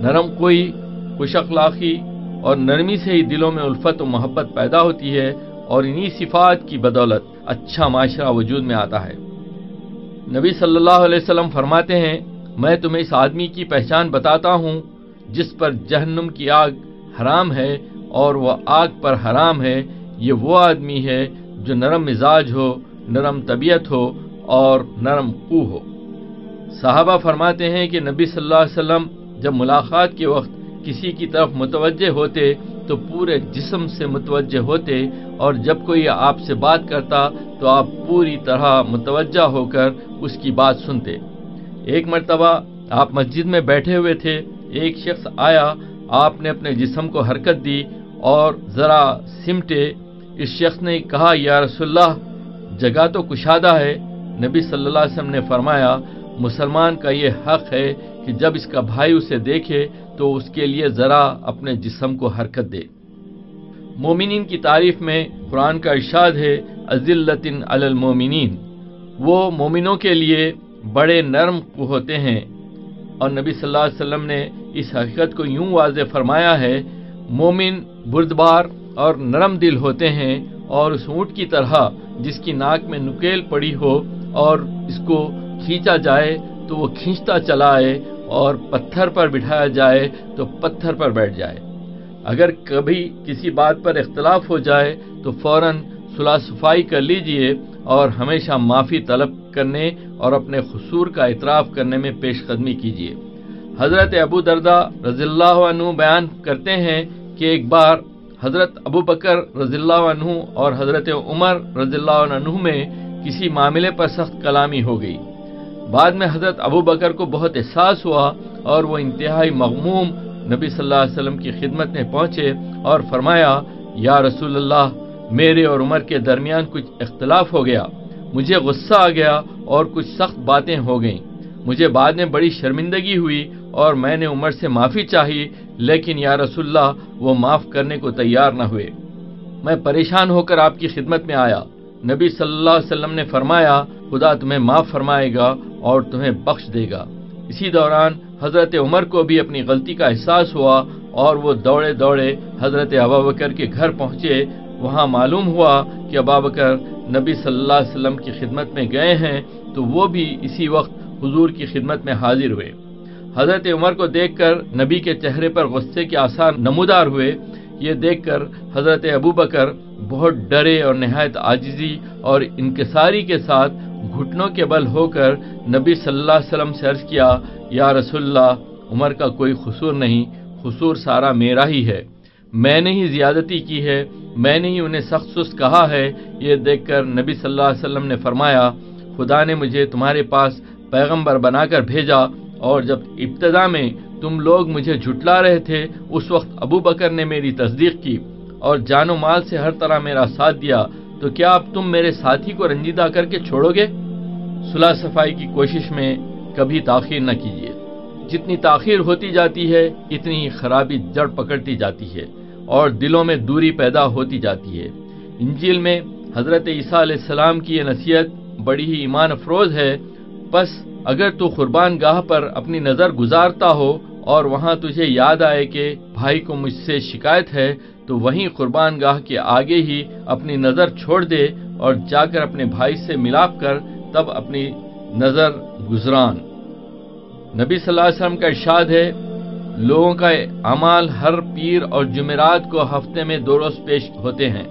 نرم کوئی خوش اخلاقی اور نرمی سے ہی دلوں میں الفت و محبت پیدا ہوتی ہے اور انہی صفات کی بدولت اچھا معاشرہ وجود میں آتا ہے۔ نبی صلی اللہ علیہ وسلم فرماتے ہیں، میں تمہیں اس آدمی کی پہچان بتاتا ہوں جس پر جہنم کی آگ حرام ہے اور وہ آگ پر حرام ہے۔ یہ وہ آدمی ہے جو نرم مزاج ہو، نرم طبیعت ہو اور نرم قو ہو۔ صحابہ فرماتے ہیں کہ نبی صلی اللہ علیہ وسلم جب ملاقات کے وقت کسی کی طرف متوجہ ہوتے تو پورے جسم سے متوجہ ہوتے اور جب کوئی آپ سے بات کرتا تو آپ پوری طرح متوجہ ہو کر اس کی بات سنتے۔ ایک مرتبہ آپ مسجد میں بیٹھے ہوئے تھے، ایک شخص آیا، آپ نے اپنے جسم کو حرکت دی اور ذرا سمٹے۔ اس شخص نے کہا، یا رسول اللہ، جگہ تو کشادہ ہے۔ نبی صلی اللہ علیہ وسلم نے فرمایا، مسلمان کا یہ حق ہے کہ جب اس کا بھائی اسے دیکھے تو اس کے لیے ذرا اپنے جسم کو حرکت دے۔ مومنین کی تعریف میں قرآن کا ارشاد ہے عزلطن المومنین۔ وہ مومنوں کے لیے بڑے نرم ہوتے ہیں۔ اور نبی صلی اللہ علیہ وسلم نے اس حقیقت کو یوں واضح فرمایا ہے، مومن بردبار اور نرم دل ہوتے ہیں اور اس اونٹ کی طرح جس کی ناک میں نکیل پڑی ہو اور اس کو کھینچا جائے تو وہ کھینچتا چلائے اور پتھر پر بٹھایا جائے تو پتھر پر بیٹھ جائے۔ اگر کبھی کسی بات پر اختلاف ہو جائے تو فوراً صلاح صفائی کر لیجیے اور ہمیشہ معافی طلب کرنے اور اپنے قصور کا اعتراف کرنے میں پیش قدمی کیجیے حضرت ابو دردہ رضی اللہ عنہ بیان کرتے ہیں کہ ایک بار حضرت ابو بکر رضی اللہ عنہ اور حضرت عمر رضی اللہ عنہ میں کسی معاملے پر سخت کلامی ہو گئی۔ بعد میں حضرت ابو بکر کو بہت احساس ہوا اور وہ انتہائی مغموم نبی صلی اللہ علیہ وسلم کی خدمت میں پہنچے اور فرمایا، یا رسول اللہ، میرے اور عمر کے درمیان کچھ اختلاف ہو گیا۔ مجھے غصہ آ گیا اور کچھ سخت باتیں ہو گئیں۔ مجھے بعد میں بڑی شرمندگی ہوئی اور میں نے عمر سے معافی چاہی، لیکن یا رسول اللہ، وہ معاف کرنے کو تیار نہ ہوئے۔ میں پریشان ہو کر آپ کی خدمت میں آیا۔ نبی صلی اللہ علیہ وسلم نے فرمایا، خدا تمہیں معاف فرمائے گا اور تمہیں بخش دے گا۔ اسی دوران حضرت عمر کو بھی اپنی غلطی کا احساس ہوا اور وہ دوڑے دوڑے حضرت ابا بکر کے گھر پہنچے۔ وہاں معلوم ہوا کہ ابا بکر نبی صلی اللہ علیہ وسلم کی خدمت میں گئے ہیں، تو وہ بھی اسی وقت حضور کی خدمت میں حاضر ہوئے۔ حضرت عمر کو دیکھ کر نبی کے چہرے پر غصے کے آثار نمودار ہوئے۔ یہ دیکھ کر حضرت ابو بکر بہت ڈرے اور نہایت عاجزی اور انکساری کے ساتھ گھٹنوں کے بل ہو کر نبی صلی اللہ علیہ وسلم سے عرض کیا، یا رسول اللہ، عمر کا کوئی قصور نہیں، قصور سارا میرا ہی ہے۔ میں نے ہی زیادتی کی ہے، میں نے ہی انہیں سخت سست کہا ہے۔ یہ دیکھ کر نبی صلی اللہ علیہ وسلم نے فرمایا، خدا نے مجھے تمہارے پاس پیغمبر بنا کر بھیجا، اور جب ابتدا میں تم لوگ مجھے جھٹلا رہے تھے، اس وقت ابو بکر نے میری تصدیق کی، اور جان و مال سے ہر طرح میرا ساتھ دیا۔ تو کیا اب تم میرے ساتھی کو رنجیدہ کر کے چھوڑو گے؟ صلاح صفائی کی کوشش میں کبھی تاخیر نہ کیجیے۔ جتنی تاخیر ہوتی جاتی ہے، اتنی خرابی جڑ پکڑتی جاتی ہے اور دلوں میں دوری پیدا ہوتی جاتی ہے۔ انجیل میں حضرت عیسیٰ علیہ السلام کی یہ نصیحت بڑی ہی ایمان افروز ہے۔ بس اگر تو قربان گاہ پر اپنی نظر گزارتا ہو اور وہاں تجھے یاد آئے کہ بھائی کو مجھ سے شکایت ہے تو وہیں قربان گاہ کے آگے ہی اپنی نظر چھوڑ دے اور جا کر اپنے بھائی سے ملاپ کر تب اپنی نظر گزران۔ نبی صلی اللہ علیہ وسلم کا ارشاد ہے، لوگوں کا اعمال ہر پیر اور جمعرات کو ہفتے میں دو روز پیش ہوتے ہیں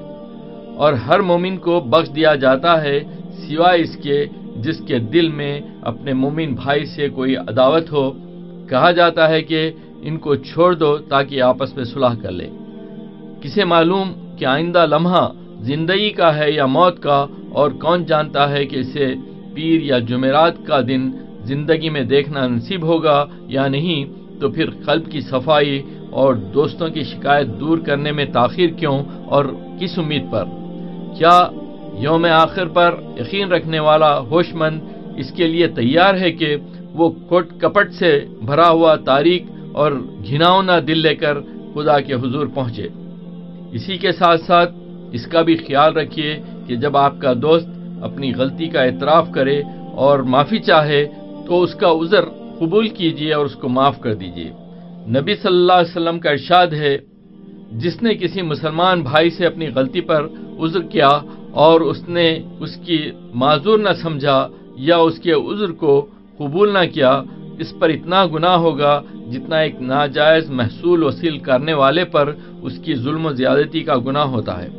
اور ہر مومن کو بخش دیا جاتا ہے سوائے اس کے جس کے دل میں اپنے مومن بھائی سے کوئی عداوت ہو۔ کہا جاتا ہے کہ ان کو چھوڑ دو تاکہ آپس میں صلاح کر لے۔ کسے معلوم کہ آئندہ لمحہ زندگی کا ہے یا موت کا، اور کون جانتا ہے کہ اسے پیر یا جمعرات کا دن زندگی میں دیکھنا نصیب ہوگا یا نہیں، تو پھر قلب کی صفائی اور دوستوں کی شکایت دور کرنے میں تاخیر کیوں اور کس امید پر؟ کیا یوم آخر پر یقین رکھنے والا ہوش مند اس کے لیے تیار ہے کہ وہ کوٹ کپٹ سے بھرا ہوا تاریخ اور گھناؤنا دل لے کر خدا کے حضور پہنچے؟ اسی کے ساتھ ساتھ اس کا بھی خیال رکھیے کہ جب آپ کا دوست اپنی غلطی کا اعتراف کرے اور معافی چاہے تو اس کا عذر قبول کیجیے اور اس کو معاف کر دیجیے۔ نبی صلی اللہ علیہ وسلم کا ارشاد ہے، جس نے کسی مسلمان بھائی سے اپنی غلطی پر عذر کیا اور اس نے اس کی معذور نہ سمجھا یا اس کے عذر کو قبول نہ کیا اس پر اتنا گناہ ہوگا جتنا ایک ناجائز محصول وصیل کرنے والے پر اس کی ظلم و زیادتی کا گناہ ہوتا ہے۔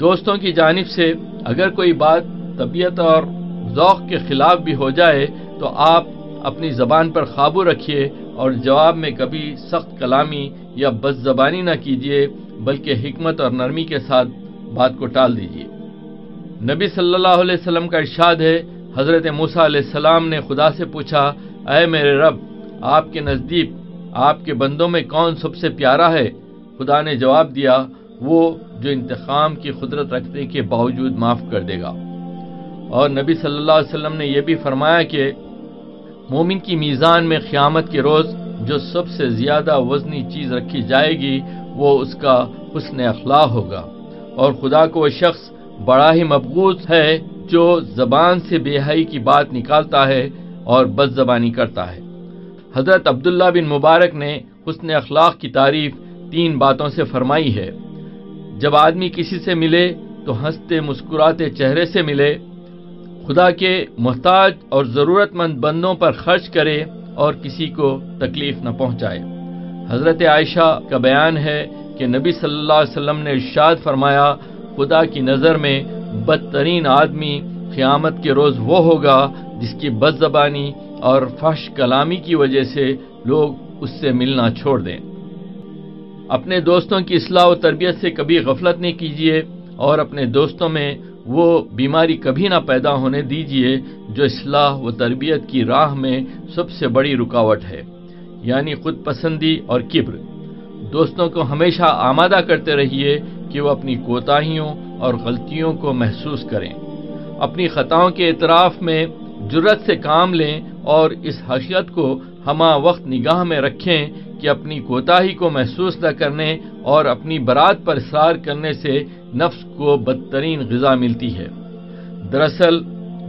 دوستوں کی جانب سے اگر کوئی بات طبیعت اور ذوق کے خلاف بھی ہو جائے تو آپ اپنی زبان پر قابو رکھیے اور جواب میں کبھی سخت کلامی یا بد زبانی نہ کیجیے، بلکہ حکمت اور نرمی کے ساتھ بات کو ٹال دیجیے۔ نبی صلی اللہ علیہ وسلم کا ارشاد ہے، حضرت موسیٰ علیہ السلام نے خدا سے پوچھا اے میرے رب، آپ کے نزدیک آپ کے بندوں میں کون سب سے پیارا ہے؟ خدا نے جواب دیا، وہ جو انتخام کی قدرت رکھنے کے باوجود معاف کر دے گا۔ اور نبی صلی اللہ علیہ وسلم نے یہ بھی فرمایا کہ مومن کی میزان میں قیامت کے روز جو سب سے زیادہ وزنی چیز رکھی جائے گی، وہ اس کا حسن اخلاق ہوگا۔ اور خدا کو وہ شخص بڑا ہی مقبوض ہے جو زبان سے بے حی کی بات نکالتا ہے۔ اور بد زبانی کرتا ہے۔ حضرت عبداللہ بن مبارک نے حسن اخلاق کی تعریف تین باتوں سے فرمائی ہے۔ جب آدمی کسی سے ملے تو ہنستے، مسکراتے چہرے سے ملے۔ خدا کے محتاج اور ضرورت مند بندوں پر خرچ کرے اور کسی کو تکلیف نہ پہنچائے۔ حضرت عائشہ کا بیان ہے کہ نبی صلی اللہ علیہ وسلم نے ارشاد فرمایا، خدا کی نظر میں بدترین آدمی قیامت کے روز وہ ہوگا جس کی بد زبانی اور فحش کلامی کی وجہ سے لوگ اس سے ملنا چھوڑ دیں۔ اپنے دوستوں کی اصلاح و تربیت سے کبھی غفلت نہیں کیجیے اور اپنے دوستوں میں وہ بیماری کبھی نہ پیدا ہونے دیجیے جو اصلاح و تربیت کی راہ میں سب سے بڑی رکاوٹ ہے یعنی خود پسندی اور کبر۔ دوستوں کو ہمیشہ آمادہ کرتے رہیے کہ وہ اپنی کوتاہیوں اور غلطیوں کو محسوس کریں۔ اپنی خطاؤں کے اعتراف میں جرت سے کام لیں اور اس حقیقت کو ہما وقت نگاہ میں رکھیں کہ اپنی کوتاہی کو محسوس نہ کرنے اور اپنی برات پر اصرار کرنے سے نفس کو بدترین غذا ملتی ہے۔ دراصل،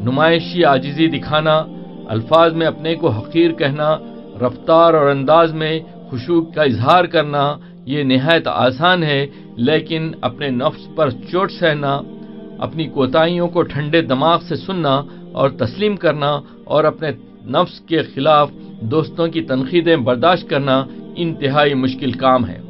نمائشی آجزی دکھانا، الفاظ میں اپنے کو حقیر کہنا، رفتار اور انداز میں خوشو کا اظہار کرنا، یہ نہایت آسان ہے، لیکن اپنے نفس پر چوٹ سہنا اپنی کوتاہیوں کو ٹھنڈے دماغ سے سننا اور تسلیم کرنا اور اپنے نفس کے خلاف دوستوں کی تنقیدیں برداشت کرنا انتہائی مشکل کام ہے۔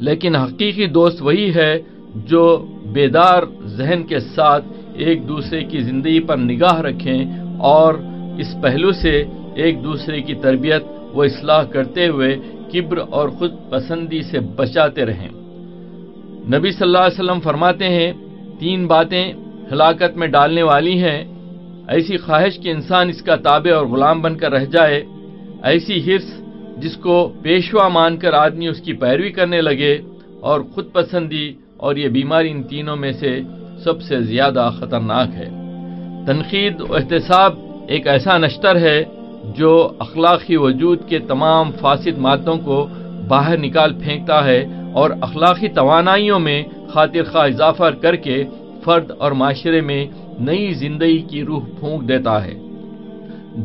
لیکن حقیقی دوست وہی ہے جو بیدار ذہن کے ساتھ ایک دوسرے کی زندگی پر نگاہ رکھیں اور اس پہلو سے ایک دوسرے کی تربیت و اصلاح کرتے ہوئے کبر اور خود پسندی سے بچاتے رہیں۔ نبی صلی اللہ علیہ وسلم فرماتے ہیں تین باتیں ہلاکت میں ڈالنے والی ہیں۔ ایسی خواہش کہ انسان اس کا تابع اور غلام بن کر رہ جائے۔ ایسی ہرس جس کو پیشوا مان کر آدمی اس کی پیروی کرنے لگے۔ اور خود پسندی اور یہ بیماری ان تینوں میں سے سب سے زیادہ خطرناک ہے۔ تنقید و احتساب ایک ایسا نشتر ہے جو اخلاقی وجود کے تمام فاسد مادوں کو باہر نکال پھینکتا ہے اور اخلاقی توانائیوں میں خاطر خواہ اضافہ کر کے فرد اور معاشرے میں نئی زندگی کی روح پھونک دیتا ہے۔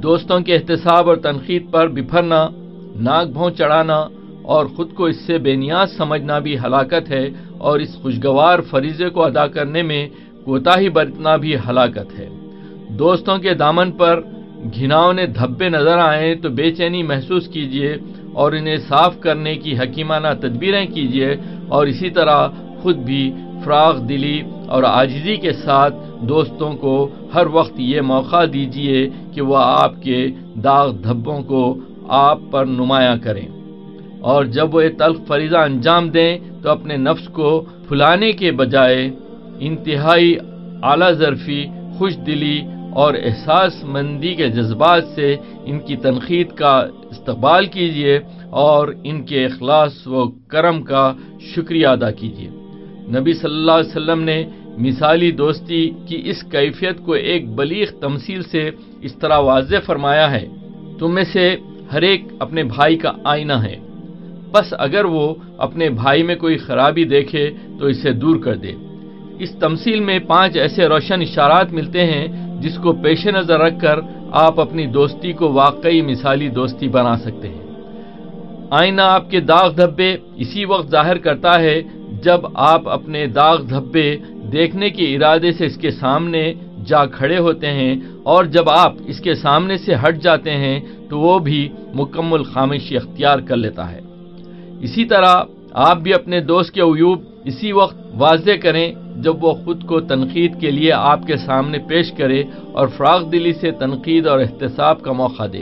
دوستوں کے احتساب اور تنقید پر بفرنا ناک بھون چڑھانا اور خود کو اس سے بے نیاز سمجھنا بھی ہلاکت ہے اور اس خوشگوار فریضے کو ادا کرنے میں کوتاہی برتنا بھی ہلاکت ہے۔ دوستوں کے دامن پر گھناؤ نے دھبے نظر آئے تو بے چینی محسوس کیجیے اور انہیں صاف کرنے کی حکیمانہ تدبیریں کیجیے اور اسی طرح خود بھی فراغ دلی اور آجزی کے ساتھ دوستوں کو ہر وقت یہ موقع دیجیے کہ وہ آپ کے داغ دھبوں کو آپ پر نمایاں کریں۔ اور جب وہ تلخ فریضہ انجام دیں تو اپنے نفس کو پھلانے کے بجائے انتہائی اعلیٰ ظرفی، خوش دلی اور احساس مندی کے جذبات سے ان کی تنقید کا استقبال کیجیے اور ان کے اخلاص و کرم کا شکریہ ادا کیجیے نبی صلی اللہ علیہ وسلم نے مثالی دوستی کی اس کیفیت کو ایک بلیغ تمثیل سے اس طرح واضح فرمایا ہے۔ تم میں سے ہر ایک اپنے بھائی کا آئینہ ہے۔ بس اگر وہ اپنے بھائی میں کوئی خرابی دیکھے تو اسے دور کر دے۔ اس تمثیل میں پانچ ایسے روشن اشارات ملتے ہیں جس کو پیش نظر رکھ کر آپ اپنی دوستی کو واقعی مثالی دوستی بنا سکتے ہیں۔ آئینہ آپ کے داغ دھبے اسی وقت ظاہر کرتا ہے جب آپ اپنے داغ دھبے دیکھنے کے ارادے سے اس کے سامنے جا کھڑے ہوتے ہیں اور جب آپ اس کے سامنے سے ہٹ جاتے ہیں تو وہ بھی مکمل خامشی اختیار کر لیتا ہے۔ اسی طرح آپ بھی اپنے دوست کے عیوب اسی وقت واضح کریں جب وہ خود کو تنقید کے لیے آپ کے سامنے پیش کرے اور فراغ دلی سے تنقید اور احتساب کا موقع دے۔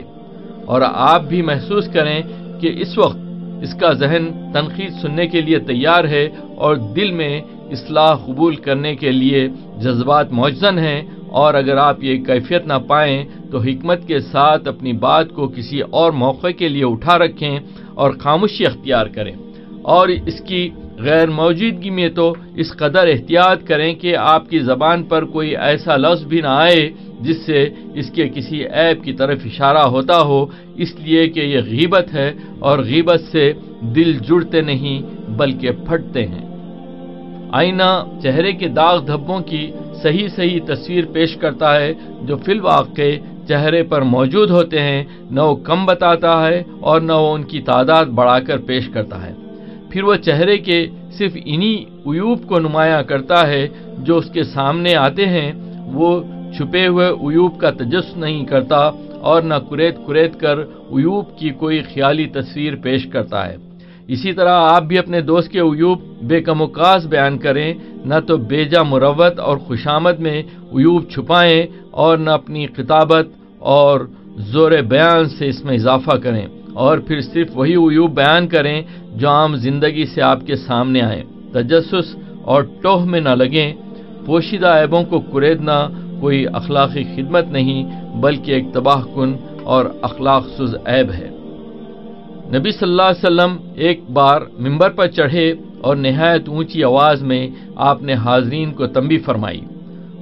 اور آپ بھی محسوس کریں کہ اس وقت اس کا ذہن تنقید سننے کے لیے تیار ہے اور دل میں اصلاح قبول کرنے کے لیے جذبات موجزن ہیں اور اگر آپ یہ کیفیت نہ پائیں تو حکمت کے ساتھ اپنی بات کو کسی اور موقع کے لیے اٹھا رکھیں اور خاموشی اختیار کریں اور اس کی غیر موجودگی میں تو اس قدر احتیاط کریں کہ آپ کی زبان پر کوئی ایسا لفظ بھی نہ آئے جس سے اس کے کسی عیب کی طرف اشارہ ہوتا ہو، اس لیے کہ یہ غیبت ہے اور غیبت سے دل جڑتے نہیں بلکہ پھٹتے ہیں۔ آئینہ چہرے کے داغ دھبوں کی صحیح صحیح تصویر پیش کرتا ہے، جو فی الواقع چہرے پر موجود ہوتے ہیں، نہ وہ کم بتاتا ہے اور نہ وہ ان کی تعداد بڑھا کر پیش کرتا ہے۔ پھر وہ چہرے کے صرف انہی عیوب کو نمایاں کرتا ہے، جو اس کے سامنے آتے ہیں، وہ چھپے ہوئے عیوب کا تجس نہیں کرتا اور نہ کریت کریت کر عیوب کی کوئی خیالی تصویر پیش کرتا ہے۔ اسی طرح آپ بھی اپنے دوست کے عیوب بے کم کموکاس بیان کریں، نہ تو بیجا مروت اور خوشامد میں عیوب چھپائیں اور نہ اپنی خطابت اور زور بیان سے اس میں اضافہ کریں۔ اور پھر صرف وہی عیوب بیان کریں جو عام زندگی سے آپ کے سامنے آئیں۔ تجسس اور ٹوہ میں نہ لگیں، پوشیدہ عیبوں کو کریدنا کوئی اخلاقی خدمت نہیں، بلکہ ایک تباہ کن اور اخلاق سز عیب ہے۔ نبی صلی اللہ علیہ وسلم ایک بار ممبر پر چڑھے اور نہایت اونچی آواز میں آپ نے حاضرین کو تمبی فرمائی۔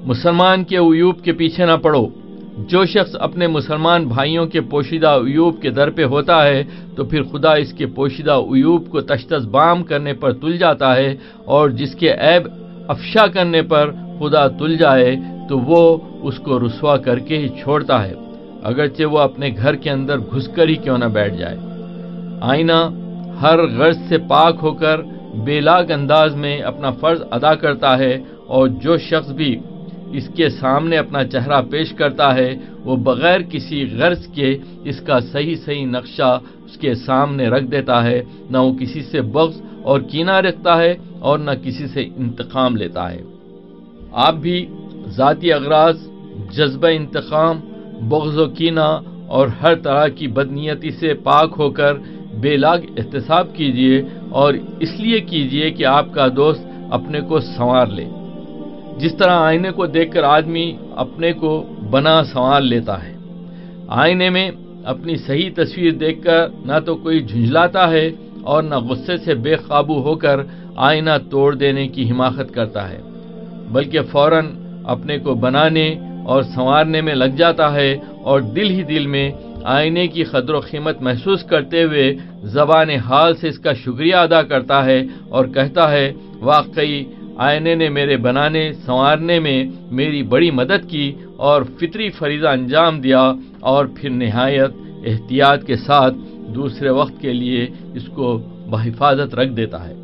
مسلمان کے عیوب کے پیچھے نہ پڑو۔ جو شخص اپنے مسلمان بھائیوں کے پوشیدہ عیوب کے در پہ ہوتا ہے، تو پھر خدا اس کے پوشیدہ عیوب کو تشتس بام کرنے پر تل جاتا ہے اور جس کے عیب افشا کرنے پر خدا تل جائے تو وہ اس کو رسوا کر کے ہی چھوڑتا ہے۔ اگرچہ وہ اپنے گھر کے اندر گھس کر ہی کیوں نہ بیٹھ جائے۔ آئینہ، ہر غرض سے پاک ہو کر بے لاگ انداز میں اپنا فرض ادا کرتا ہے اور جو شخص بھی اس کے سامنے اپنا چہرہ پیش کرتا ہے، وہ بغیر کسی غرض کے اس کا صحیح صحیح نقشہ اس کے سامنے رکھ دیتا ہے۔ نہ وہ کسی سے بغض اور کینہ رکھتا ہے اور نہ کسی سے انتقام لیتا ہے۔ آپ بھی ذاتی اغراض، جذبہ انتقام، بغض و کینہ اور ہر طرح کی بدنیتی سے پاک ہو کر بے لاگ احتساب کیجیے اور اس لیے کیجیے کہ آپ کا دوست اپنے کو سنوار لے۔ جس طرح آئینے کو دیکھ کر آدمی اپنے کو بنا سنوار لیتا ہے۔ آئینے میں اپنی صحیح تصویر دیکھ کر نہ تو کوئی جھنجلاتا ہے اور نہ غصے سے بے قابو ہو کر آئینہ توڑ دینے کی حماقت کرتا ہے۔ بلکہ فوراً اپنے کو بنانے اور سنوارنے میں لگ جاتا ہے اور دل ہی دل میں آئینے کی قدر و قیمت محسوس کرتے ہوئے زبان حال سے اس کا شکریہ ادا کرتا ہے اور کہتا ہے، واقعی آئینے نے میرے بنانے، سنوارنے میں میری بڑی مدد کی اور فطری فریضہ انجام دیا اور پھر نہایت احتیاط کے ساتھ دوسرے وقت کے لیے اس کو بحفاظت رکھ دیتا ہے۔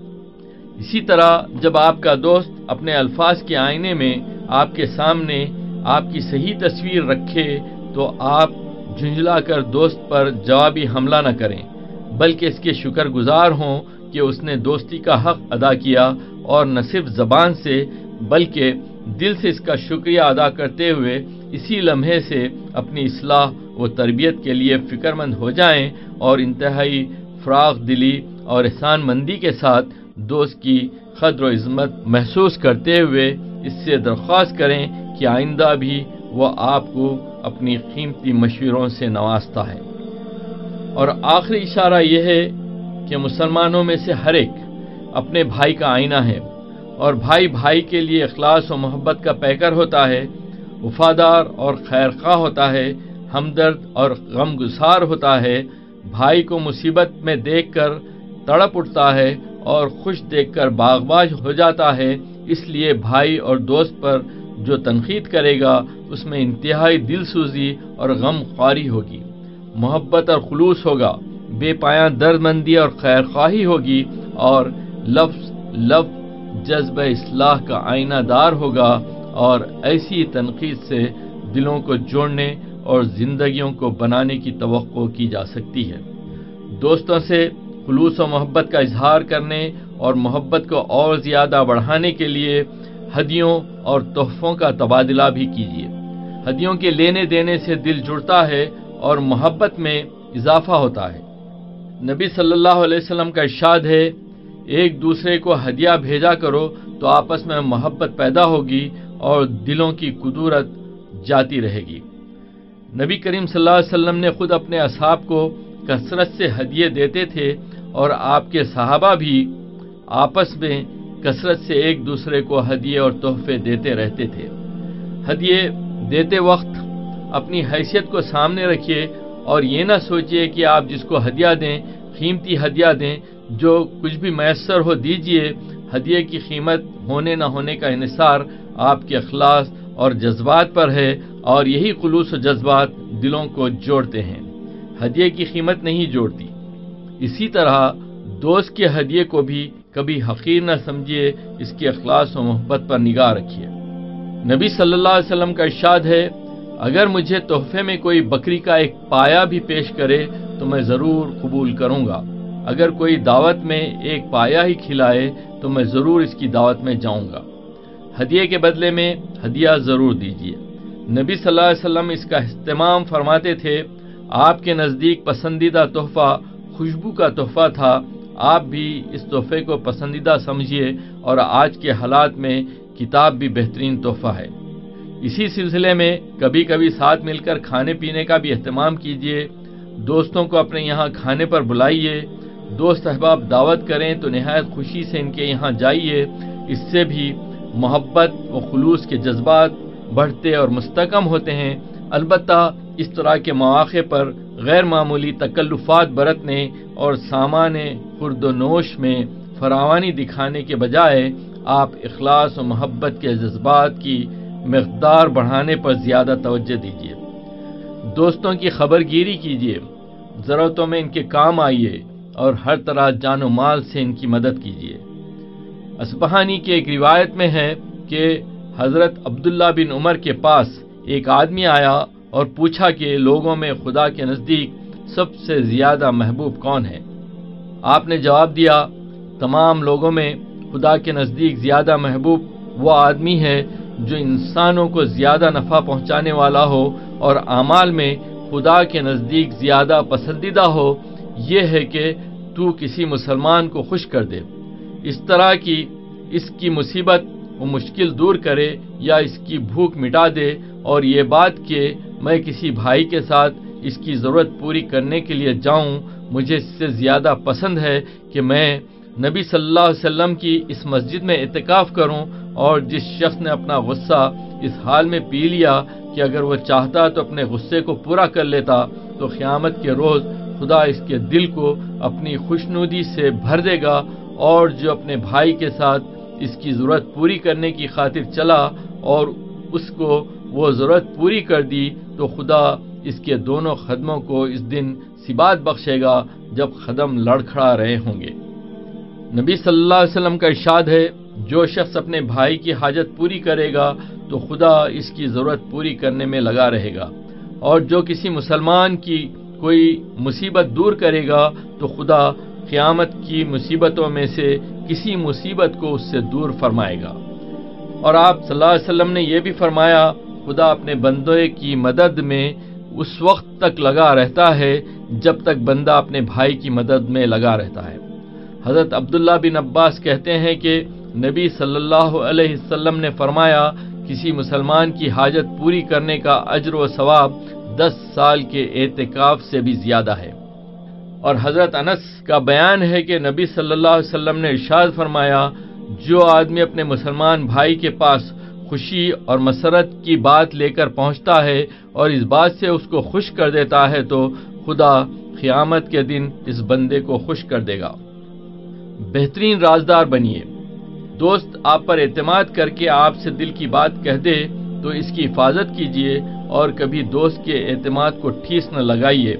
اسی طرح جب آپ کا دوست اپنے الفاظ کے آئینے میں آپ کے سامنے آپ کی صحیح تصویر رکھے تو آپ جھنجلا کر دوست پر جوابی حملہ نہ کریں، بلکہ اس کے شکر گزار ہوں کہ اس نے دوستی کا حق ادا کیا اور نہ صرف زبان سے بلکہ دل سے اس کا شکریہ ادا کرتے ہوئے اسی لمحے سے اپنی اصلاح و تربیت کے لیے فکر مند ہو جائیں اور انتہائی فراغ دلی اور احسان مندی کے ساتھ دوست کی قدر و عظمت محسوس کرتے ہوئے اس سے درخواست کریں کہ آئندہ بھی وہ آپ کو اپنی قیمتی مشوروں سے نوازتا ہے۔ اور آخری اشارہ یہ ہے کہ مسلمانوں میں سے ہر ایک اپنے بھائی کا آئینہ ہے اور بھائی بھائی کے لیے اخلاص و محبت کا پیکر ہوتا ہے، وفادار اور خیر خواہ ہوتا ہے، ہمدرد اور غم گسار ہوتا ہے، بھائی کو مصیبت میں دیکھ کر تڑپ اٹھتا ہے اور خوش دیکھ کر باغباز ہو جاتا ہے، اس لیے بھائی اور دوست پر جو تنقید کرے گا، اس میں انتہائی دل سوزی اور غم خواری ہوگی۔ محبت اور خلوص ہوگا، بے پایاں درد مندی اور خیر خواہی ہوگی اور لفظ لفظ جذب اصلاح کا آئینہ دار ہوگا اور ایسی تنقید سے دلوں کو جوڑنے اور زندگیوں کو بنانے کی توقع کی جا سکتی ہے۔ دوستوں سے خلوص و محبت کا اظہار کرنے اور محبت کو اور زیادہ بڑھانے کے لیے ہدیوں اور تحفوں کا تبادلہ بھی کیجیے۔ ہدیوں کے لینے دینے سے دل جڑتا ہے اور محبت میں اضافہ ہوتا ہے۔ نبی صلی اللہ علیہ وسلم کا ارشاد ہے، ایک دوسرے کو ہدیہ بھیجا کرو تو آپس میں محبت پیدا ہوگی اور دلوں کی قدورت جاتی رہے گی۔ نبی کریم صلی اللہ علیہ وسلم نے خود اپنے اصحاب کو کثرت سے ہدیے دیتے تھے اور آپ کے صحابہ بھی آپس میں کثرت سے ایک دوسرے کو ہدیے اور تحفے دیتے رہتے تھے۔ ہدیے دیتے وقت اپنی حیثیت کو سامنے رکھیے اور یہ نہ سوچئے کہ آپ جس کو ہدیہ دیں، قیمتی ہدیہ دیں، جو کچھ بھی میسر ہو دیجیے ہدیے کی قیمت ہونے نہ ہونے کا انحصار آپ کے اخلاص اور جذبات پر ہے اور یہی خلوص و جذبات دلوں کو جوڑتے ہیں۔ ہدیے کی قیمت نہیں جوڑتی۔ اسی طرح دوست کے ہدیے کو بھی کبھی حقیر نہ سمجھیے، اس کے اخلاص و محبت پر نگاہ رکھیے۔ نبی صلی اللہ علیہ وسلم کا ارشاد ہے، اگر مجھے تحفے میں کوئی بکری کا ایک پایا بھی پیش کرے تو میں ضرور قبول کروں گا۔ اگر کوئی دعوت میں ایک پایا ہی کھلائے تو میں ضرور اس کی دعوت میں جاؤں گا۔ ہدیے کے بدلے میں ہدیہ ضرور دیجیے۔ نبی صلی اللہ علیہ وسلم اس کا اہتمام فرماتے تھے، آپ کے نزدیک پسندیدہ تحفہ خوشبو کا تحفہ تھا، آپ بھی اس تحفے کو پسندیدہ سمجھیے اور آج کے حالات میں کتاب بھی بہترین تحفہ ہے۔ اسی سلسلے میں کبھی کبھی ساتھ مل کر کھانے پینے کا بھی اہتمام کیجیے، دوستوں کو اپنے یہاں کھانے پر بلائیے، دوست احباب دعوت کریں تو نہایت خوشی سے ان کے یہاں جائیے، اس سے بھی محبت و خلوص کے جذبات بڑھتے اور مستحکم ہوتے ہیں۔ البتہ اس طرح کے مواقع پر غیر معمولی تکلفات برتنے اور سامان خرد و نوش میں فراوانی دکھانے کے بجائے آپ اخلاص و محبت کے جذبات کی مقدار بڑھانے پر زیادہ توجہ دیجیے دوستوں کی خبر گیری کیجیے ضرورتوں میں ان کے کام آئیے اور ہر طرح جان و مال سے ان کی مدد کیجیے اسبہانی کی ایک روایت میں ہے کہ حضرت عبداللہ بن عمر کے پاس ایک آدمی آیا اور پوچھا کہ لوگوں میں خدا کے نزدیک سب سے زیادہ محبوب کون ہے؟ آپ نے جواب دیا، تمام لوگوں میں خدا کے نزدیک زیادہ محبوب وہ آدمی ہے جو انسانوں کو زیادہ نفع پہنچانے والا ہو اور اعمال میں خدا کے نزدیک زیادہ پسندیدہ ہو، یہ ہے کہ تو کسی مسلمان کو خوش کر دے۔ اس طرح کی اس کی مصیبت وہ مشکل دور کرے یا اس کی بھوک مٹا دے اور یہ بات کہ میں کسی بھائی کے ساتھ اس کی ضرورت پوری کرنے کے لیے جاؤں، مجھے اس سے زیادہ پسند ہے کہ میں نبی صلی اللہ علیہ وسلم کی اس مسجد میں اعتکاف کروں اور جس شخص نے اپنا غصہ اس حال میں پی لیا کہ اگر وہ چاہتا تو اپنے غصے کو پورا کر لیتا، تو قیامت کے روز خدا اس کے دل کو اپنی خوشنودی سے بھر دے گا اور جو اپنے بھائی کے ساتھ اس کی ضرورت پوری کرنے کی خاطر چلا اور اس کو وہ ضرورت پوری کر دی تو خدا اس کے دونوں خدموں کو اس دن سبات بخشے گا جب قدم لڑکھڑا رہے ہوں گے۔ نبی صلی اللہ علیہ وسلم کا ارشاد ہے، جو شخص اپنے بھائی کی حاجت پوری کرے گا تو خدا اس کی ضرورت پوری کرنے میں لگا رہے گا۔ اور جو کسی مسلمان کی کوئی مصیبت دور کرے گا تو خدا قیامت کی مصیبتوں میں سے کسی مصیبت کو اس سے دور فرمائے گا۔ اور آپ صلی اللہ علیہ وسلم نے یہ بھی فرمایا خدا اپنے بندے کی مدد میں اس وقت تک لگا رہتا ہے جب تک بندہ اپنے بھائی کی مدد میں لگا رہتا ہے۔ حضرت عبداللہ بن عباس کہتے ہیں کہ نبی صلی اللہ علیہ وسلم نے فرمایا، کسی مسلمان کی حاجت پوری کرنے کا اجر و ثواب دس سال کے اعتکاف سے بھی زیادہ ہے۔ اور حضرت انس کا بیان ہے کہ نبی صلی اللہ علیہ وسلم نے ارشاد فرمایا، جو آدمی اپنے مسلمان بھائی کے پاس خوشی اور مسرت کی بات لے کر پہنچتا ہے اور اس بات سے اس کو خوش کر دیتا ہے تو خدا قیامت کے دن اس بندے کو خوش کر دے گا۔ بہترین رازدار بنیے۔ دوست، آپ پر اعتماد کر کے آپ سے دل کی بات کہہ دے تو اس کی حفاظت کیجیے اور کبھی دوست کے اعتماد کو ٹھیس نہ لگائیے۔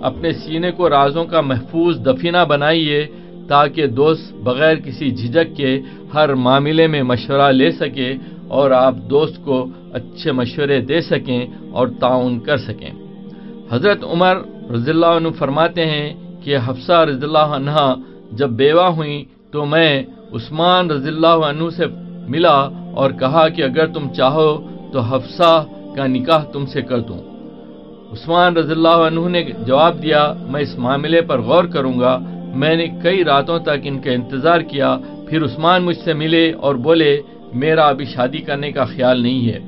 اپنے سینے کو رازوں کا محفوظ دفینہ بنائیے تاکہ دوست بغیر کسی جھجک کے ہر معاملے میں مشورہ لے سکے اور آپ دوست کو اچھے مشورے دے سکیں اور تعاون کر سکیں۔ حضرت عمر رضی اللہ عنہ فرماتے ہیں کہ حفصہ رضی اللہ عنہ جب بیوہ ہوئیں تو میں عثمان رضی اللہ عنہ سے ملا اور کہا کہ اگر تم چاہو تو حفصہ کا نکاح تم سے کر دوں۔ عثمان رضی اللہ عنہ نے جواب دیا، میں اس معاملے پر غور کروں گا۔ میں نے کئی راتوں تک ان کا انتظار کیا، پھر عثمان مجھ سے ملے اور بولے میرا ابھی شادی کرنے کا خیال نہیں ہے۔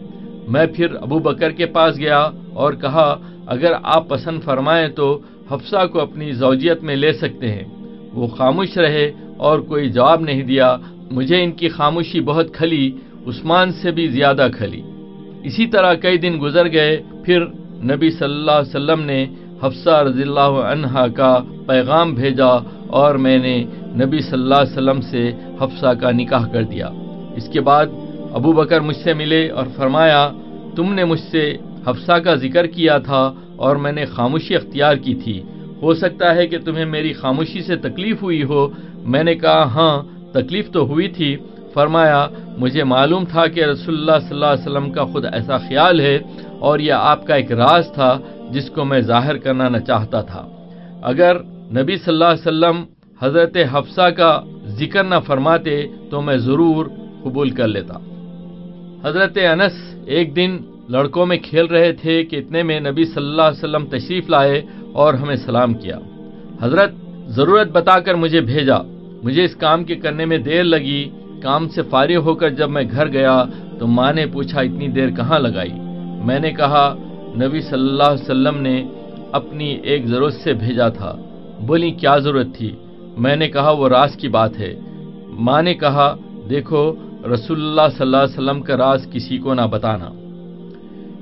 میں پھر ابو بکر کے پاس گیا اور کہا، اگر آپ پسند فرمائیں تو حفصہ کو اپنی زوجیت میں لے سکتے ہیں۔ وہ خاموش رہے اور کوئی جواب نہیں دیا۔ مجھے ان کی خاموشی بہت کھلی، عثمان سے بھی زیادہ کھلی۔ اسی طرح کئی دن گزر گئے، پھر نبی صلی اللہ علیہ وسلم نے حفصہ رضی اللہ عنہا کا پیغام بھیجا اور میں نے نبی صلی اللہ علیہ وسلم سے حفصہ کا نکاح کر دیا۔ اس کے بعد ابو بکر مجھ سے ملے اور فرمایا، تم نے مجھ سے حفصہ کا ذکر کیا تھا اور میں نے خاموشی اختیار کی تھی۔ ہو سکتا ہے کہ تمہیں میری خاموشی سے تکلیف ہوئی ہو۔ میں نے کہا ہاں تکلیف تو ہوئی تھی۔ فرمایا، مجھے معلوم تھا کہ رسول اللہ صلی اللہ علیہ وسلم کا خود ایسا خیال ہے اور یہ آپ کا ایک راز تھا جس کو میں ظاہر کرنا نہ چاہتا تھا۔ اگر نبی صلی اللہ علیہ وسلم حضرت حفصہ کا ذکر نہ فرماتے تو میں ضرور قبول کر لیتا۔ حضرت انس ایک دن لڑکوں میں کھیل رہے تھے کہ اتنے میں نبی صلی اللہ علیہ وسلم تشریف لائے اور ہمیں سلام کیا۔ حضرت، ضرورت بتا کر مجھے بھیجا۔ مجھے اس کام کے کرنے میں دیر لگی۔ کام سے فارغ ہو کر جب میں گھر گیا تو ماں نے پوچھا، اتنی دیر کہاں لگائی؟ میں نے کہا، نبی صلی اللہ علیہ وسلم نے اپنی ایک ضرورت سے بھیجا تھا۔ بولی، کیا ضرورت تھی؟ میں نے کہا، وہ راز کی بات ہے۔ ماں نے کہا، دیکھو رسول اللہ صلی اللہ علیہ وسلم کا راز کسی کو نہ بتانا۔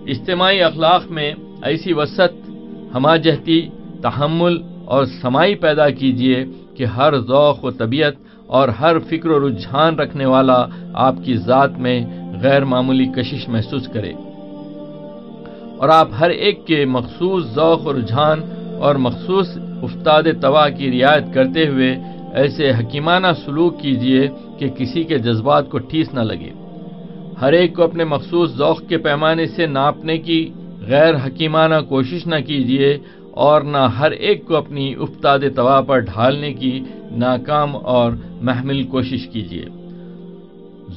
اجتماعی اخلاق میں ایسی وسط ہما جہتی تحمل اور سمائی پیدا کیجیے کہ ہر ذوق و طبیعت اور ہر فکر و رجحان رکھنے والا آپ کی ذات میں غیر معمولی کشش محسوس کرے۔ اور آپ ہر ایک کے مخصوص ذوق و رجحان اور مخصوص افتاد طوا کی رعایت کرتے ہوئے ایسے حکیمانہ سلوک کیجیے کہ کسی کے جذبات کو ٹھیس نہ لگے۔ ہر ایک کو اپنے مخصوص ذوق کے پیمانے سے ناپنے کی غیر حکیمانہ کوشش نہ کیجیے اور نہ ہر ایک کو اپنی افتاد طوا پر ڈھالنے کی ناکام اور محمل کوشش کیجیے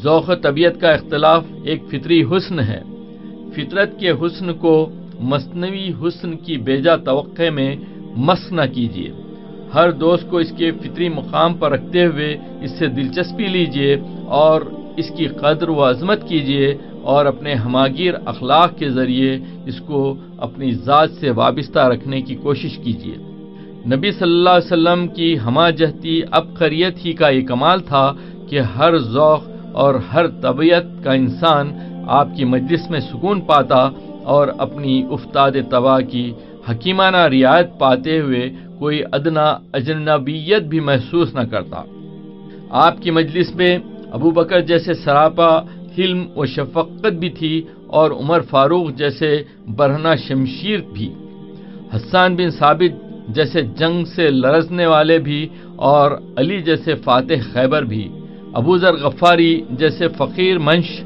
ذوق طبیعت کا اختلاف ایک فطری حسن ہے۔ فطرت کے حسن کو مصنوعی حسن کی بیجا توقع میں مس نہ کیجیے ہر دوست کو اس کے فطری مقام پر رکھتے ہوئے اس سے دلچسپی لیجیے اور اس کی قدر و عظمت کیجیے اور اپنے ہماگیر اخلاق کے ذریعے اس کو اپنی ذات سے وابستہ رکھنے کی کوشش کیجیے نبی صلی اللہ علیہ وسلم کی ہما جہتی اب قریت ہی کا یہ کمال تھا کہ ہر ذوق اور ہر طبیعت کا انسان آپ کی مجلس میں سکون پاتا اور اپنی افتاد طوا کی حکیمانہ رعایت پاتے ہوئے کوئی ادنا اجنبیت بھی محسوس نہ کرتا۔ آپ کی مجلس میں ابو بکر جیسے سراپا، حلم و شفقت بھی تھی اور عمر فاروق جیسے برہنہ شمشیر بھی۔ حسان بن ثابت جیسے جنگ سے لرزنے والے بھی اور علی جیسے فاتح خیبر بھی۔ ابو ذر غفاری جیسے فقیر منش،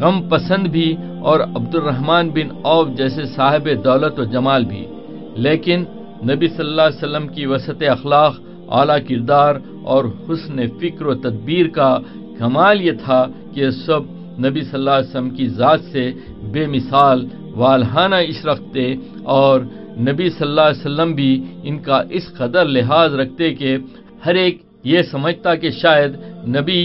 غم پسند بھی اور عبد الرحمن بن اوف جیسے صاحب دولت و جمال بھی۔ لیکن نبی صلی اللہ علیہ وسلم کی وسط اخلاق، اعلیٰ کردار اور حسن فکر و تدبیر کا کمال یہ تھا کہ سب نبی صلی اللہ علیہ وسلم کی ذات سے بے مثال، والہانہ عشق رکھتے اور نبی صلی اللہ علیہ وسلم بھی ان کا اس قدر لحاظ رکھتے کہ ہر ایک یہ سمجھتا کہ شاید نبی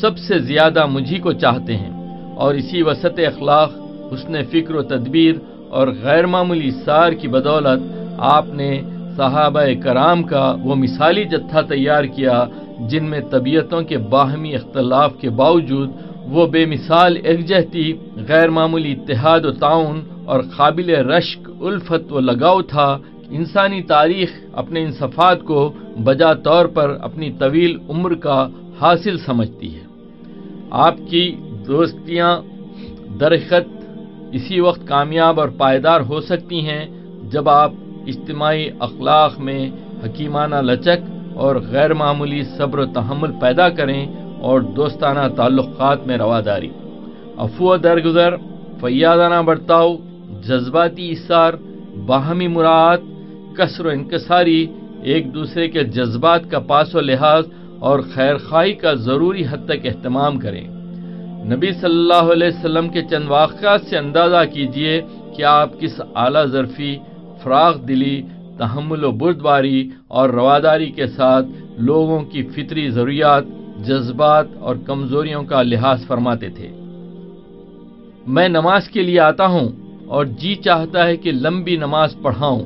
سب سے زیادہ مجھے کو چاہتے ہیں اور اسی وسط اخلاق، حسن فکر و تدبیر اور غیر معمولی سار کی بدولت آپ نے صحابہ کرام کا وہ مثالی جتھا تیار کیا جن میں طبیعتوں کے باہمی اختلاف کے باوجود وہ بے مثال یکجہتی غیر معمولی اتحاد و تعاون اور قابل رشک، الفت و لگاؤ تھا۔ انسانی تاریخ اپنے ان صفات کو بجا طور پر اپنی طویل عمر کا حاصل سمجھتی ہے۔ آپ کی دوستیاں درخت اسی وقت کامیاب اور پائیدار ہو سکتی ہیں جب آپ اجتماعی اخلاق میں حکیمانہ لچک اور غیر معمولی صبر و تحمل پیدا کریں اور دوستانہ تعلقات میں رواداری افو درگزر فیادانہ برتاؤ، جذباتی اثار، باہمی مراد کثر و انکساری، ایک دوسرے کے جذبات کا پاس و لحاظ اور خیر خواہی کا ضروری حد تک اہتمام کریں۔ نبی صلی اللہ علیہ وسلم کے چند واقعات سے اندازہ کیجیے کہ آپ کس اعلیٰ ظرفی فراغ دلی، تحمل و بردباری اور رواداری کے ساتھ لوگوں کی فطری ضروریات، جذبات اور کمزوریوں کا لحاظ فرماتے تھے۔ میں نماز کے لیے آتا ہوں اور جی چاہتا ہے کہ لمبی نماز پڑھاؤں،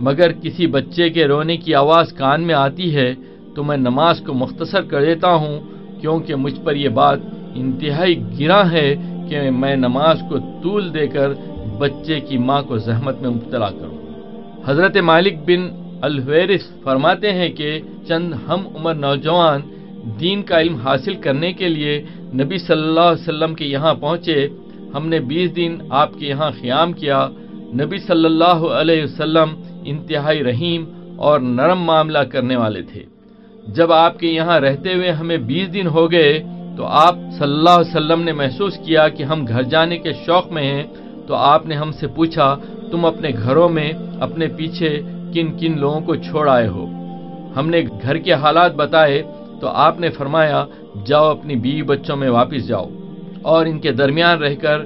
مگر کسی بچے کے رونے کی آواز کان میں آتی ہے تو میں نماز کو مختصر کر دیتا ہوں، کیونکہ مجھ پر یہ بات انتہائی گرا ہے کہ میں نماز کو طول دے کر بچے کی ماں کو زحمت میں مبتلا کروں۔ حضرت مالک بن الحویرس فرماتے ہیں کہ چند ہم عمر نوجوان دین کا علم حاصل کرنے کے لیے نبی صلی اللہ علیہ وسلم کے یہاں پہنچے۔ ہم نے بیس دن آپ کے یہاں قیام کیا۔ نبی صلی اللہ علیہ وسلم انتہائی رحیم اور نرم معاملہ کرنے والے تھے۔ جب آپ کے یہاں رہتے ہوئے ہمیں بیس دن ہو گئے تو آپ صلی اللہ علیہ وسلم نے محسوس کیا کہ ہم گھر جانے کے شوق میں ہیں۔ تو آپ نے ہم سے پوچھا، تم اپنے گھروں میں اپنے پیچھے کن کن لوگوں کو چھوڑ آئے ہو؟ ہم نے گھر کے حالات بتائے، تو آپ نے فرمایا، جاؤ اپنی بیوی بچوں میں واپس جاؤ، اور ان کے درمیان رہ کر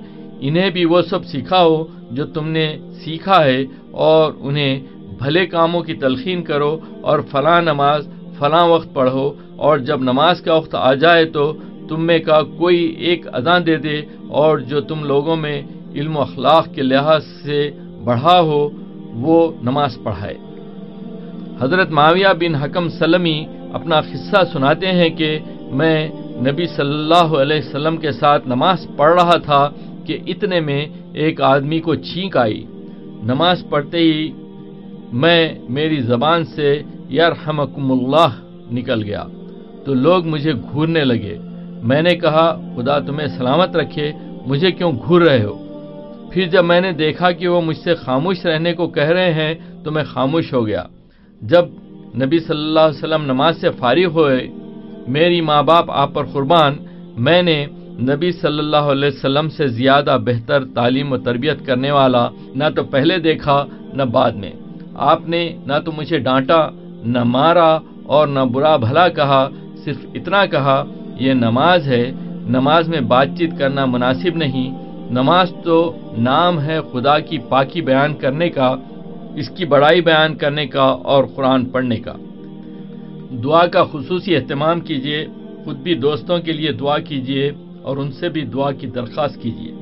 انہیں بھی وہ سب سکھاؤ جو تم نے سیکھا ہے، اور انہیں بھلے کاموں کی تلخین کرو، اور فلاں نماز فلاں وقت پڑھو، اور جب نماز کا وقت آ جائے تو تم میں کا کوئی ایک ادا دے دے، اور جو تم لوگوں میں علم و اخلاق کے لحاظ سے بڑھا ہو، وہ نماز پڑھائے۔ حضرت معاویہ بن حکم سلمی اپنا قصہ سناتے ہیں کہ میں نبی صلی اللہ علیہ وسلم کے ساتھ نماز پڑھ رہا تھا کہ اتنے میں ایک آدمی کو چھینک آئی۔ نماز پڑھتے ہی میں میری زبان سے یرحمکم اللہ نکل گیا۔ تو لوگ مجھے گھورنے لگے۔ میں نے کہا، خدا تمہیں سلامت رکھے، مجھے کیوں گھور رہے ہو؟ پھر جب میں نے دیکھا کہ وہ مجھ سے خاموش رہنے کو کہہ رہے ہیں، تو میں خاموش ہو گیا۔ جب نبی صلی اللہ علیہ وسلم نماز سے فارغ ہوئے، میری ماں باپ آپ پر قربان، میں نے نبی صلی اللہ علیہ وسلم سے زیادہ بہتر تعلیم و تربیت کرنے والا نہ تو پہلے دیکھا، نہ بعد میں۔ آپ نے نہ تو مجھے ڈانٹا، نہ مارا اور نہ برا بھلا کہا، صرف اتنا کہا، یہ نماز ہے، نماز میں بات چیت کرنا مناسب نہیں نماز تو نام ہے خدا کی پاکی بیان کرنے کا، اس کی بڑائی بیان کرنے کا اور قرآن پڑھنے کا۔ دعا کا خصوصی اہتمام کیجیے خود بھی دوستوں کے لیے دعا کیجیے اور ان سے بھی دعا کی درخواست کیجیے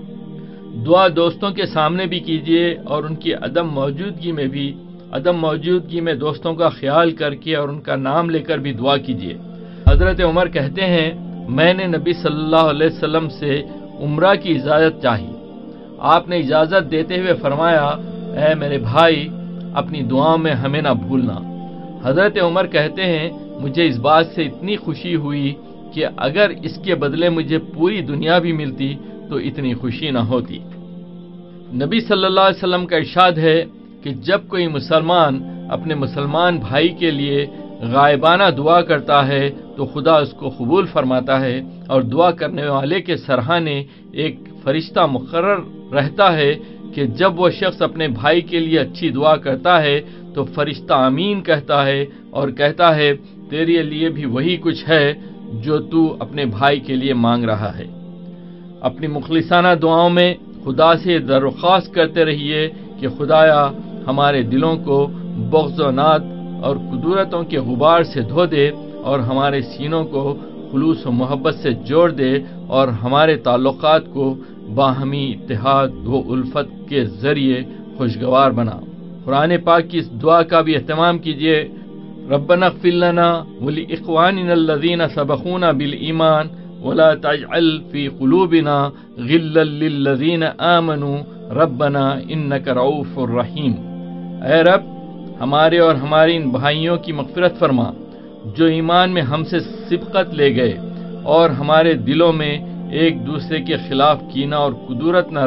دعا دوستوں کے سامنے بھی کیجیے اور ان کی عدم موجودگی میں بھی، عدم موجودگی میں دوستوں کا خیال کر کے اور ان کا نام لے کر بھی دعا کیجیے حضرت عمر کہتے ہیں، میں نے نبی صلی اللہ علیہ وسلم سے عمرہ کی اجازت چاہی۔ آپ نے اجازت دیتے ہوئے فرمایا، اے میرے بھائی، اپنی دعاؤں میں ہمیں نہ بھولنا۔ حضرت عمر کہتے ہیں، مجھے اس بات سے اتنی خوشی ہوئی کہ اگر اس کے بدلے مجھے پوری دنیا بھی ملتی تو اتنی خوشی نہ ہوتی۔ نبی صلی اللہ علیہ وسلم کا ارشاد ہے کہ جب کوئی مسلمان اپنے مسلمان بھائی کے لیے غائبانہ دعا کرتا ہے تو خدا اس کو قبول فرماتا ہے اور دعا کرنے والے کے سرحانے ایک فرشتہ مقرر رہتا ہے کہ جب وہ شخص اپنے بھائی کے لیے اچھی دعا کرتا ہے تو فرشتہ امین کہتا ہے اور کہتا ہے، تیرے لیے بھی وہی کچھ ہے جو تو اپنے بھائی کے لیے مانگ رہا ہے۔ اپنی مخلصانہ دعاؤں میں خدا سے درخواست کرتے رہیے کہ خدایا ہمارے دلوں کو بغض و نات اور قدورتوں کے غبار سے دھو دے اور ہمارے سینوں کو خلوص و محبت سے جوڑ دے اور ہمارے تعلقات کو باہمی اتحاد و الفت کے ذریعے خوشگوار بنا۔ قرآن پاک کی اس دعا کا بھی اہتمام کیجیے۔ ربنا اغفر لنا ولاخواننا الذين سبقونا بالایمان ولا تجعل في قلوبنا غلا للذين آمنوا ربنا انك رؤوف الرحیم اے رب ہمارے اور ہماری ان بھائیوں کی مغفرت فرما، جو ایمان میں ہم سے سبقت لے گئے اور ہمارے دلوں میں ایک دوسرے کے خلاف کینہ اور قدورت نہ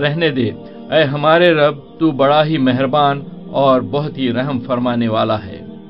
رہنے دے۔ اے ہمارے رب، تو بڑا ہی مہربان اور بہت ہی رحم فرمانے والا ہے۔